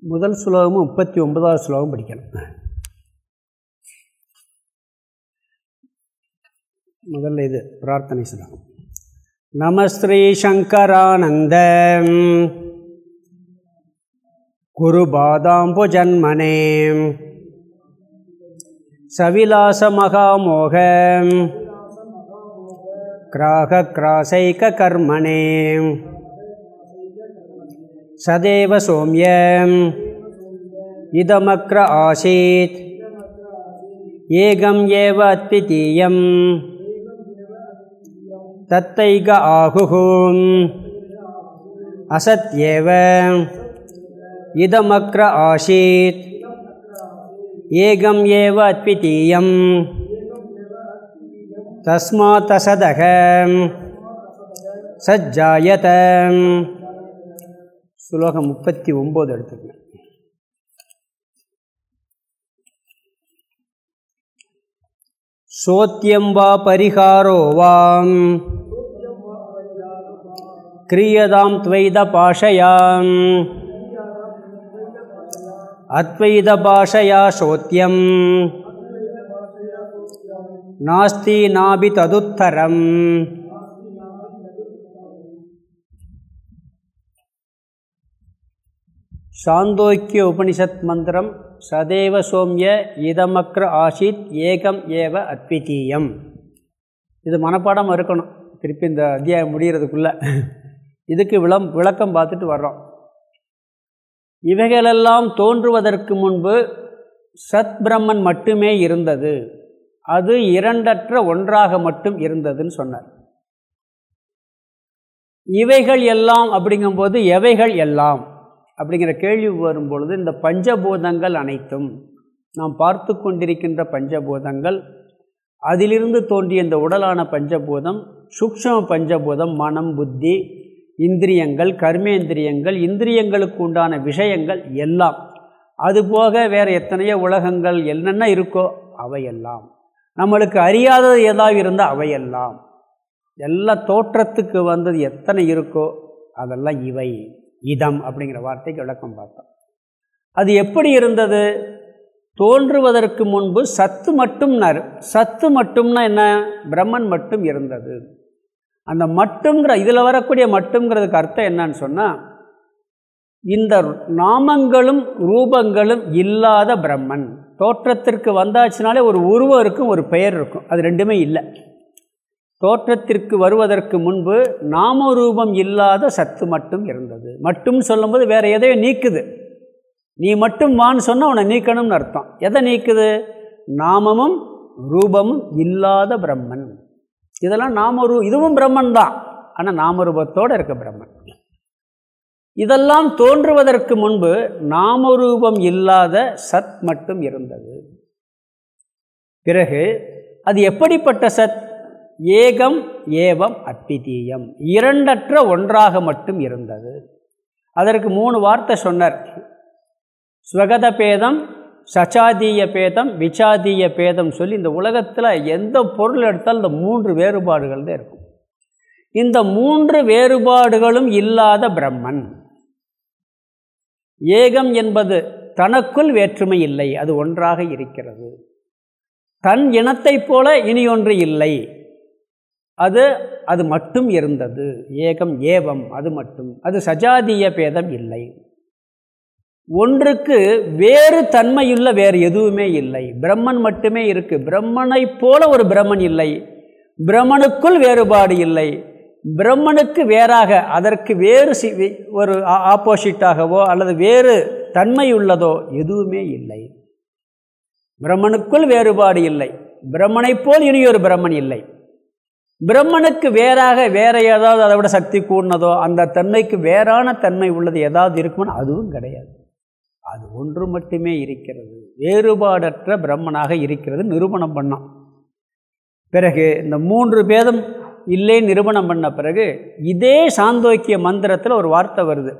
முதல் ஸ்லோகமும் முப்பத்தி ஒன்பதாவது ஸ்லோகம் படிக்கணும். முதல்ல இது பிரார்த்தனை ஸ்லோகம். நமஸ்ரீ சங்கரானந்த. குரு பாதாம்பு ஜன்மனே. சவிலாச மகாமோக. கிராக கிராசைக கர்மணே सदेव सौम्य इदमग्र आसीत् एकम् एव अद्वितीयम् तत्तैक आहुः असत्येव इदमग्र आसीत् एकम् एव अद्वितीयम् तस्मात्तसदः सज्जायत சுலோகம் முப்பத்தி ஒம்பது எடுத்துக்கங்க. சோத்தியம் வா பரிகாரோ வாம். கிரியதாம் துவைத பாஷயாம். அத்வைத பாஷயா சோத்தியம். நாஸ்தி நாபி ததுத்தரம். சாந்தோக்கிய உபனிஷத் மந்திரம் சதேவ சோம்ய இதமக்ர ஆசித் ஏகம் ஏவ அத்விதீயம். இது மனப்பாடம் இருக்கணும். திருப்பி இந்த அத்தியாயம் முடிகிறதுக்குள்ளே இதுக்கு விளம் விளக்கம் பார்த்துட்டு வர்றோம். இவைகளெல்லாம் தோன்றுவதற்கு முன்பு சத் பிரம்மன் மட்டுமே இருந்தது. அது இரண்டற்ற ஒன்றாக மட்டும் இருந்ததுன்னு சொன்னார். இவைகள் எல்லாம் அப்படிங்கும்போது எவைகள் எல்லாம்? அப்படிங்கிற கேள்வி வரும்பொழுது இந்த பஞ்சபூதங்கள் அனைத்தும் நாம் பார்த்து கொண்டிருக்கின்ற பஞ்சபூதங்கள் அதிலிருந்து தோன்றிய இந்த உடலான பஞ்சபூதம் சூக்ஷம பஞ்சபூதம் மனம் புத்தி இந்திரியங்கள் கர்மேந்திரியங்கள் இந்திரியங்களுக்கு உண்டான விஷயங்கள் எல்லாம். அதுபோக வேறு எத்தனையோ உலகங்கள் என்னென்ன இருக்கோ அவையெல்லாம். நம்மளுக்கு அறியாதது ஏதாவது இருந்தால் அவையெல்லாம். எல்லா தோற்றத்துக்கு வந்தது எத்தனை இருக்கோ அதெல்லாம் இவை. இதம் அப்படிங்கிற வார்த்தைக்கு விளக்கம் பார்த்தோம். அது எப்படி இருந்தது? தோன்றுவதற்கு முன்பு சத்து மட்டும்னார். சத்து மட்டும்னா என்ன? பிரம்மன் மட்டும் இருந்தது. அந்த மட்டுங்கிற இதில் வரக்கூடிய மட்டுங்கிறதுக்கு அர்த்தம் என்னன்னு சொன்னால் இந்த நாமங்களும் ரூபங்களும் இல்லாத பிரம்மன். தோற்றத்திற்கு வந்தாச்சுனாலே ஒரு உருவம் இருக்கும் ஒரு பெயர் இருக்கும். அது ரெண்டுமே இல்லை. தோற்றத்திற்கு வருவதற்கு முன்பு நாமரூபம் இல்லாத சத்து மட்டும் இருந்தது. மட்டும் சொல்லும்போது வேறு எதையோ நீக்குது. நீ மட்டும் வான்னு சொன்னால் உன்னை நீக்கணும்னு அர்த்தம். எதை நீக்குது? நாமமும் ரூபமும் இல்லாத பிரம்மன். இதெல்லாம் நாம ரூ இதுவும் பிரம்மன் தான். ஆனால் நாமரூபத்தோடு இருக்க பிரம்மன். இதெல்லாம் தோன்றுவதற்கு முன்பு நாமரூபம் இல்லாத சத் மட்டும் இருந்தது. பிறகு அது எப்படிப்பட்ட சத்? ஏகம் ஏவம் அத்விதீயம் இரண்டற்ற ஒன்றாக மட்டும் இருந்தது. அதற்கு மூணு வார்த்தை சொன்னார். ஸ்வகத பேதம் சச்சாதீய பேதம் விச்சாதீய பேதம் சொல்லி இந்த உலகத்தில் எந்த பொருள் எடுத்தாலும் இந்த மூன்று வேறுபாடுகள் தான் இருக்கும். இந்த மூன்று வேறுபாடுகளும் இல்லாத பிரம்மன். ஏகம் என்பது தனக்குள் வேற்றுமை இல்லை அது ஒன்றாக இருக்கிறது. தன் இனத்தைப் போல இனி ஒன்று இல்லை. அது அது மட்டும் இருந்தது. ஏகம் ஏவம் அது மட்டும். அது சஜாதிய பேதம் இல்லை. ஒன்றுக்கு வேறு தன்மையுள்ள வேறு எதுவுமே இல்லை. பிரம்மன் மட்டுமே இருக்குது பிரம்மனை போல ஒரு பிரம்மன் இல்லை. பிரம்மனுக்குள் வேறுபாடு இல்லை. பிரம்மனுக்கு வேறாக அதற்கு வேறு சி ஒரு ஆப்போசிட்டாகவோ அல்லது வேறு தன்மை உள்ளதோ எதுவுமே இல்லை. பிரம்மனுக்குள் வேறுபாடு இல்லை. பிரம்மனைப் போல் இனியொரு பிரம்மன் இல்லை. பிரம்மனுக்கு வேறாக வேற ஏதாவது அதை விட சக்தி கூடினதோ அந்த தன்மைக்கு வேறான தன்மை உள்ளது ஏதாவது இருக்குமோ அதுவும் கிடையாது. அது ஒன்று மட்டுமே இருக்கிறது. வேறுபாடற்ற பிரம்மனாக இருக்கிறது நிரூபணம் பண்ணான். பிறகு இந்த மூன்று பேதம் இல்லை நிரூபணம் பண்ண பிறகு இதே சாந்தோக்கிய மந்திரத்தில் ஒரு வார்த்தை வருது.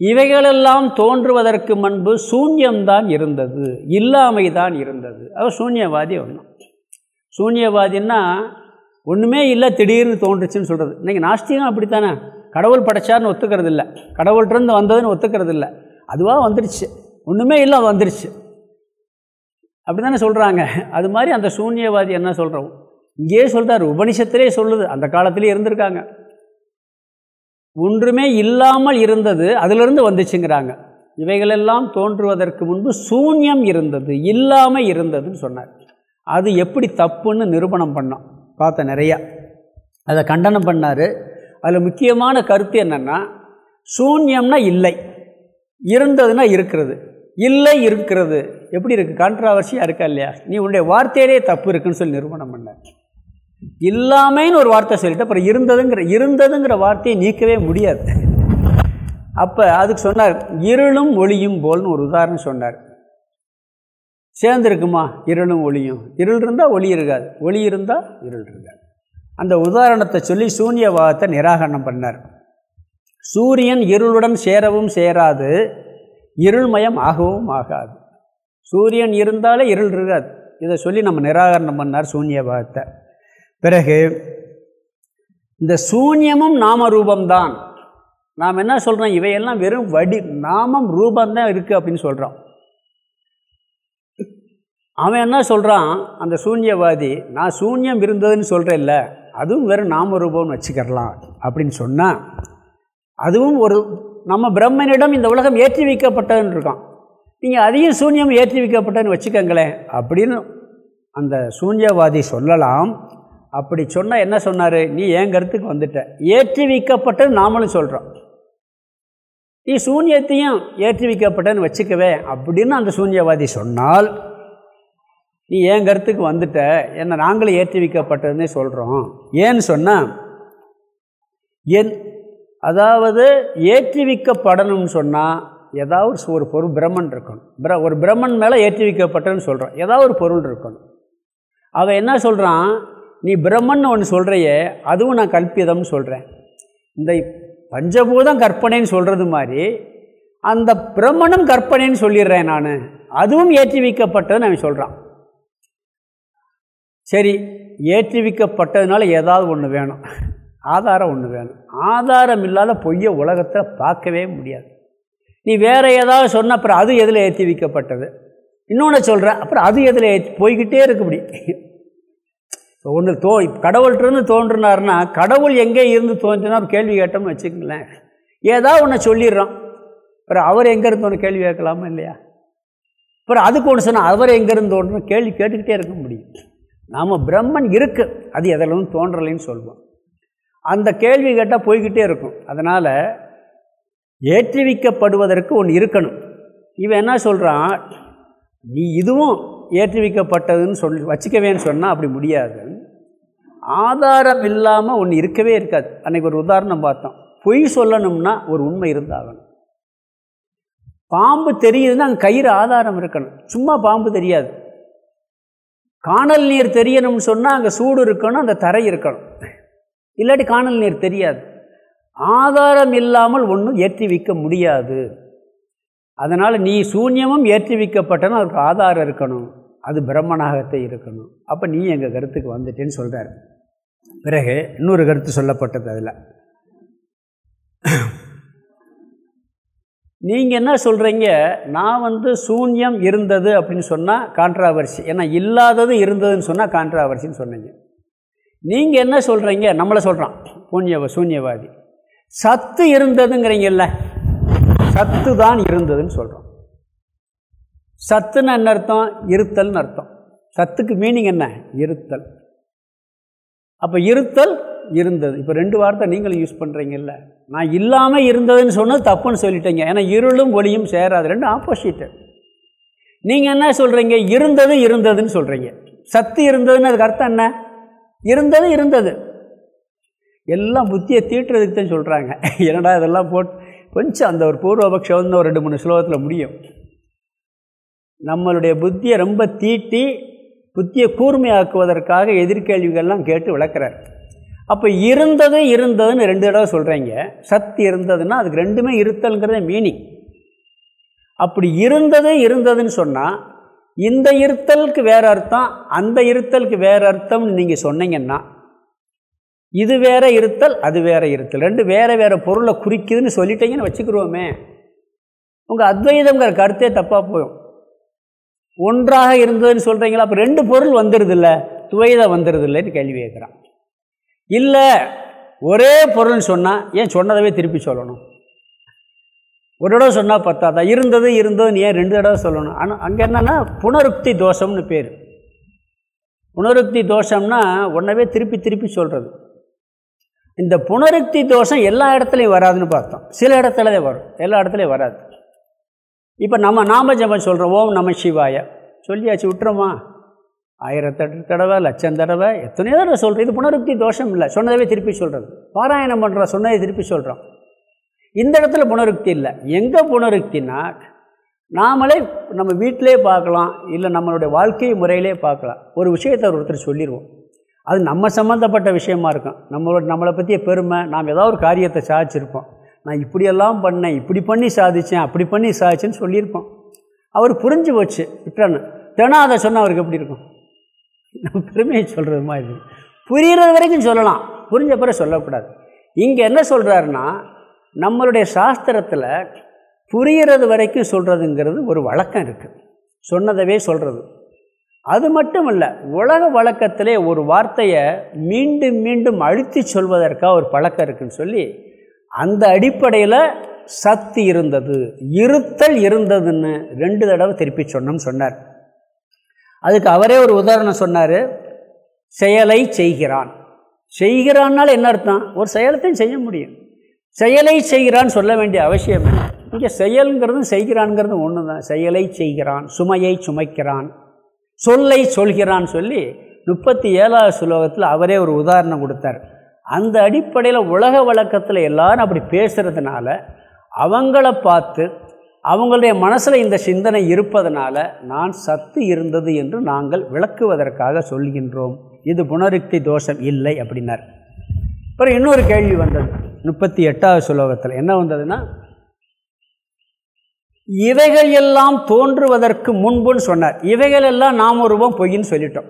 இவைகளெல்லாம் தோன்றுவதற்கு முன்பு சூன்யம்தான் இருந்தது இல்லாமை தான் இருந்தது. அது சூன்யவாதி ஒன்றும் சூன்யவாதின்னா ஒன்றுமே இல்லை திடீர்னு தோன்றுச்சுன்னு சொல்கிறது இன்றைக்கி நாஸ்திகம் அப்படித்தானே? கடவுள் படைச்சார்னு ஒத்துக்கிறது இல்லை கடவுள்கிட்டருந்து வந்ததுன்னு ஒத்துக்கிறது இல்லை அதுவாக வந்துடுச்சு ஒன்றுமே இல்லை அது வந்துடுச்சு அப்படி தானே சொல்கிறாங்க அது மாதிரி அந்த சூன்யவாதி என்ன சொல்கிறோம் இங்கேயே சொல்கிறார் உபனிஷத்திலே சொல்லுது. அந்த காலத்திலே இருந்திருக்காங்க. ஒன்றுமே இல்லாமல் இருந்தது அதிலிருந்து வந்துச்சுங்கிறாங்க. இவைகளெல்லாம் தோன்றுவதற்கு முன்பு சூன்யம் இருந்தது இல்லாமல் இருந்ததுன்னு சொன்னார். அது எப்படி தப்புன்னு நிரூபணம் பண்ணோம் பார்த்தேன் நிறையா. அதை கண்டனம் பண்ணார். அதில் முக்கியமான கருத்து என்னென்னா சூன்யம்னா இல்லை. இருந்ததுன்னா இருக்கிறது. இல்லை இருக்கிறது. எப்படி இருக்குது கான்ட்ராவர்சியாக இருக்கா இல்லையா? நீ உன்னுடைய வார்த்தையிலே தப்பு இருக்குன்னு சொல்லி நிறுவனம் பண்ண இல்லாமைன்னு ஒரு வார்த்தை சொல்லிட்டு அப்புறம் இருந்ததுங்கிற இருந்ததுங்கிற வார்த்தையை நீக்கவே முடியாது. அப்போ அதுக்கு சொன்னார் இருளும் ஒளியும் போல்னு ஒரு உதாரணம் சொன்னார். சேர்ந்துருக்குமா? இருளும் ஒளியும். இருள் இருந்தால் ஒளி இருக்காது. ஒளி இருந்தால் இருள் இருக்காது. அந்த உதாரணத்தை சொல்லி சூன்யவாதத்தை நிராகரணம் பண்ணார். சூரியன் இருளுடன் சேரவும் சேராது இருள்மயம் ஆகவும் ஆகாது. சூரியன் இருந்தாலே இருள் இருக்காது. இதை சொல்லி நம்ம நிராகரணம் பண்ணார் சூன்யவாதத்தை பிறகு இந்த சூன்யமும் நாம ரூபம்தான். நாம் என்ன சொல்கிறோம் இவையெல்லாம் வெறும் வடி நாமம் ரூபந்தான் இருக்குது அப்படின்னு சொல்கிறோம் அவன் என்ன சொல்கிறான் அந்த சூன்யவாதி நான் சூன்யம் இருந்ததுன்னு சொல்கிறேன்ல அதுவும் வெறும் நாம ரூபம்னு வச்சுக்கிறலாம் அப்படின்னு சொன்னால் அதுவும் ஒரு நம்ம பிரம்மனிடம் இந்த உலகம் ஏற்றி வைக்கப்பட்டதுன்னு இருக்கான். நீங்கள் அதையும் சூன்யம் ஏற்றி வைக்கப்பட்டதுன்னு வச்சுக்கோங்களேன் அப்படின்னு அந்த சூன்யவாதி சொல்லலாம். அப்படி சொன்னால் என்ன சொன்னார்? நீ என் கருத்துக்கு வந்துட்ட? ஏற்றி வைக்கப்பட்டது நாமளும் சொல்கிறோம் நீ சூன்யத்தையும் ஏற்றி வைக்கப்பட்டன்னு வச்சுக்கவே அப்படின்னு அந்த சூன்யவாதி சொன்னால் நீ என் கருத்துக்கு வந்துட்ட? என்ன நாங்களும் ஏற்றி வைக்கப்பட்டதுன்னே சொல்கிறோம் ஏன்னு சொன்னால் என் அதாவது ஏற்றி வைக்கப்படணும்னு சொன்னால் ஏதாவது ஒரு பொருள் பிரம்மன் இருக்கணும். பிர ஒரு பிரம்மன் மேலே ஏற்றி வைக்கப்பட்டதுன்னு சொல்கிறோம் ஏதாவது ஒரு பொருள் இருக்கணும். அவன் என்ன சொல்கிறான் நீ பிரம்மன் ஒன்று சொல்கிறையே அதுவும் நான் கல்பிதம்னு சொல்கிறேன் இந்த பஞ்சபூதம் கற்பனைன்னு சொல்கிறது மாதிரி அந்த பிரம்மனும் கற்பனைன்னு சொல்லிடுறேன் நான். அதுவும் ஏற்றி வைக்கப்பட்டதுன்னு அவன் சொல்கிறான் சரி ஏற்றுவிக்கப்பட்டதுனால ஏதாவது ஒன்று வேணும். ஆதாரம் ஒன்று வேணும். ஆதாரம் இல்லாத பொய்ய உலகத்தில் பார்க்கவே முடியாது. நீ வேறு ஏதாவது சொன்ன அப்புறம் அது எதில் ஏற்றி வைக்கப்பட்டது இன்னொன்று சொல்கிற அப்புறம் அது எதில் ஏற்றி போய்கிட்டே இருக்குபடி ஒன்று தோ கடவுள்கிட்டருந்து தோன்றுனார்னா கடவுள் எங்கே இருந்து தோன்றினா கேள்வி கேட்டோம்னு வச்சுக்கங்களேன். ஏதாவது ஒன்று சொல்லிடுறோம். அப்புறம் அவர் எங்கேருந்து ஒன்று கேள்வி கேட்கலாமா இல்லையா? அப்புறம் அதுக்கு ஒன்று சொன்னால் அவர் எங்கேருந்து தோன்றணும் கேள்வி கேட்டுக்கிட்டே இருக்க முடியும் நாம் பிரம்மன் இருக்குது அது எதிலும் தோன்றலைன்னு சொல்லுவோம் அந்த கேள்வி கேட்டால் போய்கிட்டே இருக்கும். அதனால் ஏற்றுவிக்கப்படுவதற்கு ஒன்று இருக்கணும். இவன் என்ன சொல்கிறான் நீ இதுவும் ஏற்றுவிக்கப்பட்டதுன்னு சொல் வச்சுக்கவேன்னு சொன்னால் அப்படி முடியாது. ஆதாரம் இல்லாமல் ஒன்று இருக்கவே இருக்காது. அன்றைக்கி ஒரு உதாரணம் பார்த்தோம். பொய் சொல்லணும்னா ஒரு உண்மை இருந்தாகணும். பாம்பு தெரியுதுன்னா அங்கே கயிறு ஆதாரம் இருக்கணும். சும்மா பாம்பு தெரியாது. காணல் நீர் தெரியணும்னு சொன்னால் அங்கே சூடு இருக்கணும் அந்த தரை இருக்கணும். இல்லாட்டி காணல் நீர் தெரியாது. ஆதாரம் இல்லாமல் ஒன்றும் ஏற்றி வைக்க முடியாது. அதனால் நீ சூன்யமும் ஏற்றி வைக்கப்பட்டனா அதுக்கு ஆதாரம் இருக்கணும். அது பிரம்மனாகத்தை இருக்கணும். அப்போ நீ எங்கள் கருத்துக்கு வந்துட்டேன்னு சொல்கிறார் பிறகு இன்னொரு கருத்து சொல்லப்பட்டது அதில். நீங்கள் என்ன சொல்கிறீங்க நான் வந்து சூன்யம் இருந்தது அப்படின்னு சொன்னால் கான்ட்ராவர்சி ஏன்னா இல்லாதது இருந்ததுன்னு சொன்னால் கான்ட்ராவர்சின்னு சொன்னீங்க. நீங்கள் என்ன சொல்கிறீங்க நம்மளை சொல்கிறான் பூன்யவ சூன்யவாதி. சத்து இருந்ததுங்கிறீங்கல்ல. சத்து தான் இருந்ததுன்னு சொல்கிறோம் சத்துன்னு என்ன அர்த்தம்? இருத்தல்னு அர்த்தம். சத்துக்கு மீனிங் என்ன? இருத்தல். அப்போ இருத்தல் இருந்தது. இப்போ ரெண்டு வார்த்தை நீங்களும் யூஸ் பண்ணுறீங்கல்ல நான் இல்லாமல் இருந்ததுன்னு சொன்னது தப்புன்னு சொல்லிட்டீங்க. ஏன்னா இருளும் ஒளியும் சேராது. ரெண்டு ஆப்போசிட்டு நீங்கள் என்ன சொல்கிறீங்க இருந்தது இருந்ததுன்னு சொல்கிறீங்க சத்து இருந்ததுன்னு அதுக்கு அர்த்தம் என்ன? இருந்தது இருந்தது. எல்லாம் புத்தியை தீட்டுறதுக்கு தான் சொல்கிறாங்க என்னடா இதெல்லாம் போட்டு கொஞ்சம் அந்த ஒரு பூர்வபக்ஷம் வந்து ஒரு ரெண்டு மூணு ஸ்லோகத்தில் முடியும். நம்மளுடைய புத்தியை ரொம்ப தீட்டி புத்தியை கூர்மையாக்குவதற்காக எதிர்கேள்விகள்லாம் கேட்டு விளக்குறார். அப்போ இருந்தது இருந்ததுன்னு ரெண்டு தடவை சொல்கிறீங்க சத்து இருந்ததுன்னா அதுக்கு ரெண்டுமே இருத்தல்ங்கிறத மீனிங் அப்படி இருந்தது இருந்ததுன்னு சொன்னால் இந்த இருத்தலுக்கு வேறு அர்த்தம் அந்த இருத்தலுக்கு வேறு அர்த்தம்னு நீங்கள் சொன்னீங்கன்னா இது வேற இருத்தல் அது வேற இருத்தல். ரெண்டு வேறு வேறு பொருளை குறிக்குதுன்னு சொல்லிட்டீங்கன்னு வச்சுக்கிறோமே உங்கள் அத்வைதங்கிற கருத்தே தப்பாக போயும் ஒன்றாக இருந்ததுன்னு சொல்கிறீங்களா அப்போ ரெண்டு பொருள் வந்துடுது இல்லை துவைதம் வந்துடுது இல்லைன்னு கேள்வி கேட்குறான். இல்லை ஒரே பொருள்னு சொன்னால் ஏன் சொன்னதவே திருப்பி சொல்லணும்? ஒரு தடவை சொன்னால் பத்தாதா? இருந்தது இருந்ததுன்னு ஏன் ரெண்டு தடவை சொல்லணும்? ஆனால் அங்கே என்னென்னா புனருக்தி தோஷம்னு பேர். புனருக்தி தோஷம்னா ஒன்றவே திருப்பி திருப்பி சொல்கிறது இந்த புனருக்தி தோஷம் எல்லா இடத்துலையும் வராதுன்னு பார்த்தோம். சில இடத்துல தான் வரும். எல்லா இடத்துலையும் வராது. இப்போ நம்ம நாம ஜபம் சொல்கிறோம் ஓம் நம சிவாய. சொல்லியாச்சு விட்டுறோமா ஆயிரத்தெட்டு தடவை லட்சம் தடவை எத்தனையோ தடவை சொல்கிறேன் இது புனருக்தி தோஷம் இல்லை. சொன்னதவே திருப்பி சொல்கிறது பாராயணம் பண்ணுற சொன்னதை திருப்பி சொல்கிறோம் இந்த இடத்துல புனருக்தி இல்லை. எங்கே புனருக்தினா நாமளே நம்ம வீட்டிலே பார்க்கலாம் இல்லை நம்மளுடைய வாழ்க்கை முறையிலே பார்க்கலாம். ஒரு விஷயத்தை ஒருத்தர் சொல்லிடுவோம் அது நம்ம சம்மந்தப்பட்ட விஷயமா இருக்கும். நம்மளோட நம்மளை பற்றிய பெருமை நாம் ஏதாவது ஒரு காரியத்தை சாதிச்சிருப்போம். நான் இப்படியெல்லாம் பண்ணேன் இப்படி பண்ணி சாதித்தேன் அப்படி பண்ணி சாதிச்சேன்னு சொல்லியிருப்போம். அவர் புரிஞ்சு போச்சு விட்டான்னு தினம் அதை சொன்னால் அவருக்கு எப்படி இருக்கும்? நம்ம பெருமையை சொல்கிறது மாதிரி புரிகிறது வரைக்கும் சொல்லலாம். புரிஞ்ச பிறகு சொல்லக்கூடாது. இங்கே என்ன சொல்கிறாருன்னா நம்மளுடைய சாஸ்திரத்தில் புரிகிறது வரைக்கும் சொல்கிறதுங்கிறது ஒரு வழக்கம் இருக்குது சொன்னதவே சொல்கிறது அது மட்டும் இல்லை உலக வழக்கத்திலே ஒரு வார்த்தையை மீண்டும் மீண்டும் அழுத்தி சொல்வதற்காக ஒரு பழக்கம் இருக்குன்னு சொல்லி அந்த அடிப்படையில் சக்தி இருந்தது இருத்தல் இருந்ததுன்னு ரெண்டு தடவை திருப்பி சொன்னோம்னு சொன்னார். அதுக்கு அவரே ஒரு உதாரணம் சொன்னார் செயலை செய்கிறான். செய்கிறான்னால என்ன அர்த்தம்? ஒரு செயலத்தையும் செய்ய முடியும். செயலை செய்கிறான்னு சொல்ல வேண்டிய அவசியம் இங்கே செயல்ங்கிறதும் செய்கிறான்ங்கிறதும் ஒன்று தான் செயலை செய்கிறான் சுமையை சுமைக்கிறான் சொல்லை சொல்கிறான் சொல்லி முப்பத்தி ஏழாவது சுலோகத்தில் அவரே ஒரு உதாரணம் கொடுத்தார். அந்த அடிப்படையில் உலக வழக்கத்தில் எல்லாரும் அப்படி பேசுகிறதுனால அவங்கள பார்த்து அவங்களுடைய மனசில் இந்த சிந்தனை இருப்பதனால நான் சத்து இருந்தது என்று நாங்கள் விளக்குவதற்காக சொல்கின்றோம். இது புனருக்தி தோஷம் இல்லை அப்படின்னார். அப்புறம் இன்னொரு கேள்வி வந்தது. முப்பத்தி எட்டாவது சுலோகத்தில் என்ன வந்ததுன்னா இவைகள் எல்லாம் தோன்றுவதற்கு முன்புன்னு சொன்னார். இவைகள் எல்லாம் நாம் ஒருவம் பொய்ன்னு சொல்லிட்டோம்.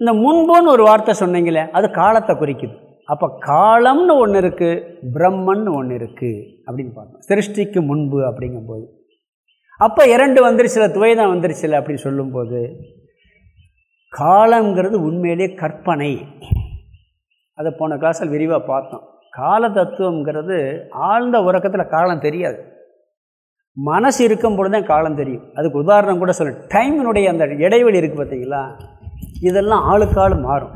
இந்த முன்புன்னு ஒரு வார்த்தை சொன்னீங்களே அது காலத்தை குறிக்குது. அப்போ காலம்னு ஒன்று இருக்குது பிரம்மன்னு ஒன்று இருக்குது அப்படின்னு பார்த்தோம். சிருஷ்டிக்கு முன்பு அப்படிங்கும்போது. அப்போ இரண்டு வந்துருச்சுல துவைதான் வந்துருச்சுல அப்படின்னு சொல்லும்போது காலங்கிறது உண்மையிலே கற்பனை. அதை போன கிளாஸில் விரிவாக பார்த்தோம். கால தத்துவங்கிறது ஆழ்ந்த உறக்கத்தில் காலம் தெரியாது. மனசு இருக்கும் பொழுது தான் காலம் தெரியும். அதுக்கு உதாரணம் கூட சொல்ல. டைமினுடைய அந்த இடைவெளி இருக்குது பார்த்தீங்களா இதெல்லாம் ஆளுக்காள் மாறும்.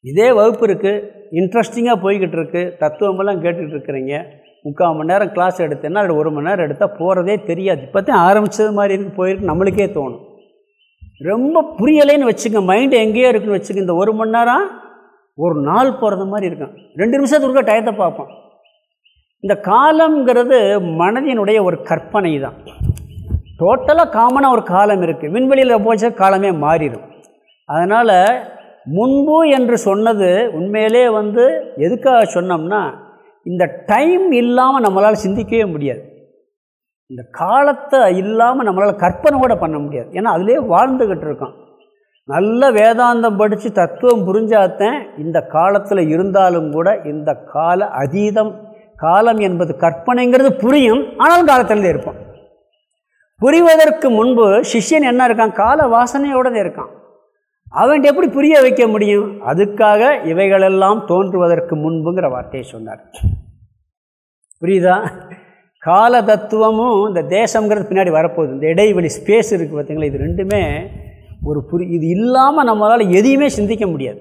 இதே வகுப்பு இருக்குது இன்ட்ரெஸ்டிங்காக போய்கிட்டு இருக்குது தத்துவமெல்லாம் கேட்டுக்கிட்டு இருக்கிறீங்க முக்கால் மணி நேரம் கிளாஸ் எடுத்தேன்னா அது ஒரு மணி நேரம் எடுத்தால் போகிறதே தெரியாது. இப்போ தான் ஆரம்பித்தது மாதிரி இருக்கு போயிருக்கு நம்மளுக்கே தோணும். ரொம்ப புரியலைன்னு வச்சுங்க மைண்டு எங்கேயோ இருக்குன்னு வச்சுக்க இந்த ஒரு மணி நேரம் ஒரு நாள் போகிறது மாதிரி இருக்கும். ரெண்டு நிமிஷத்துக்கு டயத்தை பார்ப்போம். இந்த காலங்கிறது மனதினுடைய ஒரு கற்பனை தான் டோட்டலாக காமனாக ஒரு காலம் இருக்குது விண்வெளியில் போச்சு காலமே மாறிடும். அதனால் முன்பு என்று சொன்னது உண்மையிலே வந்து எதுக்காக சொன்னோம்னா இந்த டைம் இல்லாமல் நம்மளால் சிந்திக்கவே முடியாது. இந்த காலத்தை இல்லாமல் நம்மளால் கற்பனை கூட பண்ண முடியாது. ஏன்னா அதிலே வாழ்ந்துக்கிட்டு இருக்கோம். நல்ல வேதாந்தம் படித்து தத்துவம் புரிஞ்சாத்தேன் இந்த காலத்தில் இருந்தாலும் கூட இந்த கால அதீதம் காலம் என்பது கற்பனைங்கிறது புரியும். ஆனாலும் காலத்தில் இருப்போம். புரிவதற்கு முன்பு சிஷ்யன் என்ன இருக்கான்? கால வாசனையோடு இருக்கான். அவன் எப்படி புரிய வைக்க முடியும்? அதுக்காக இவைகளெல்லாம் தோன்றுவதற்கு முன்புங்கிற வார்த்தையை சொன்னார். புரியுதா? கால தத்துவமும் இந்த தேசங்கிறது பின்னாடி வரப்போகுது. இந்த இடைவெளி ஸ்பேஸ் இருக்குது பார்த்தீங்களா? இது ரெண்டுமே ஒரு புரி இது இல்லாமல் நம்மளால் எதையுமே சிந்திக்க முடியாது.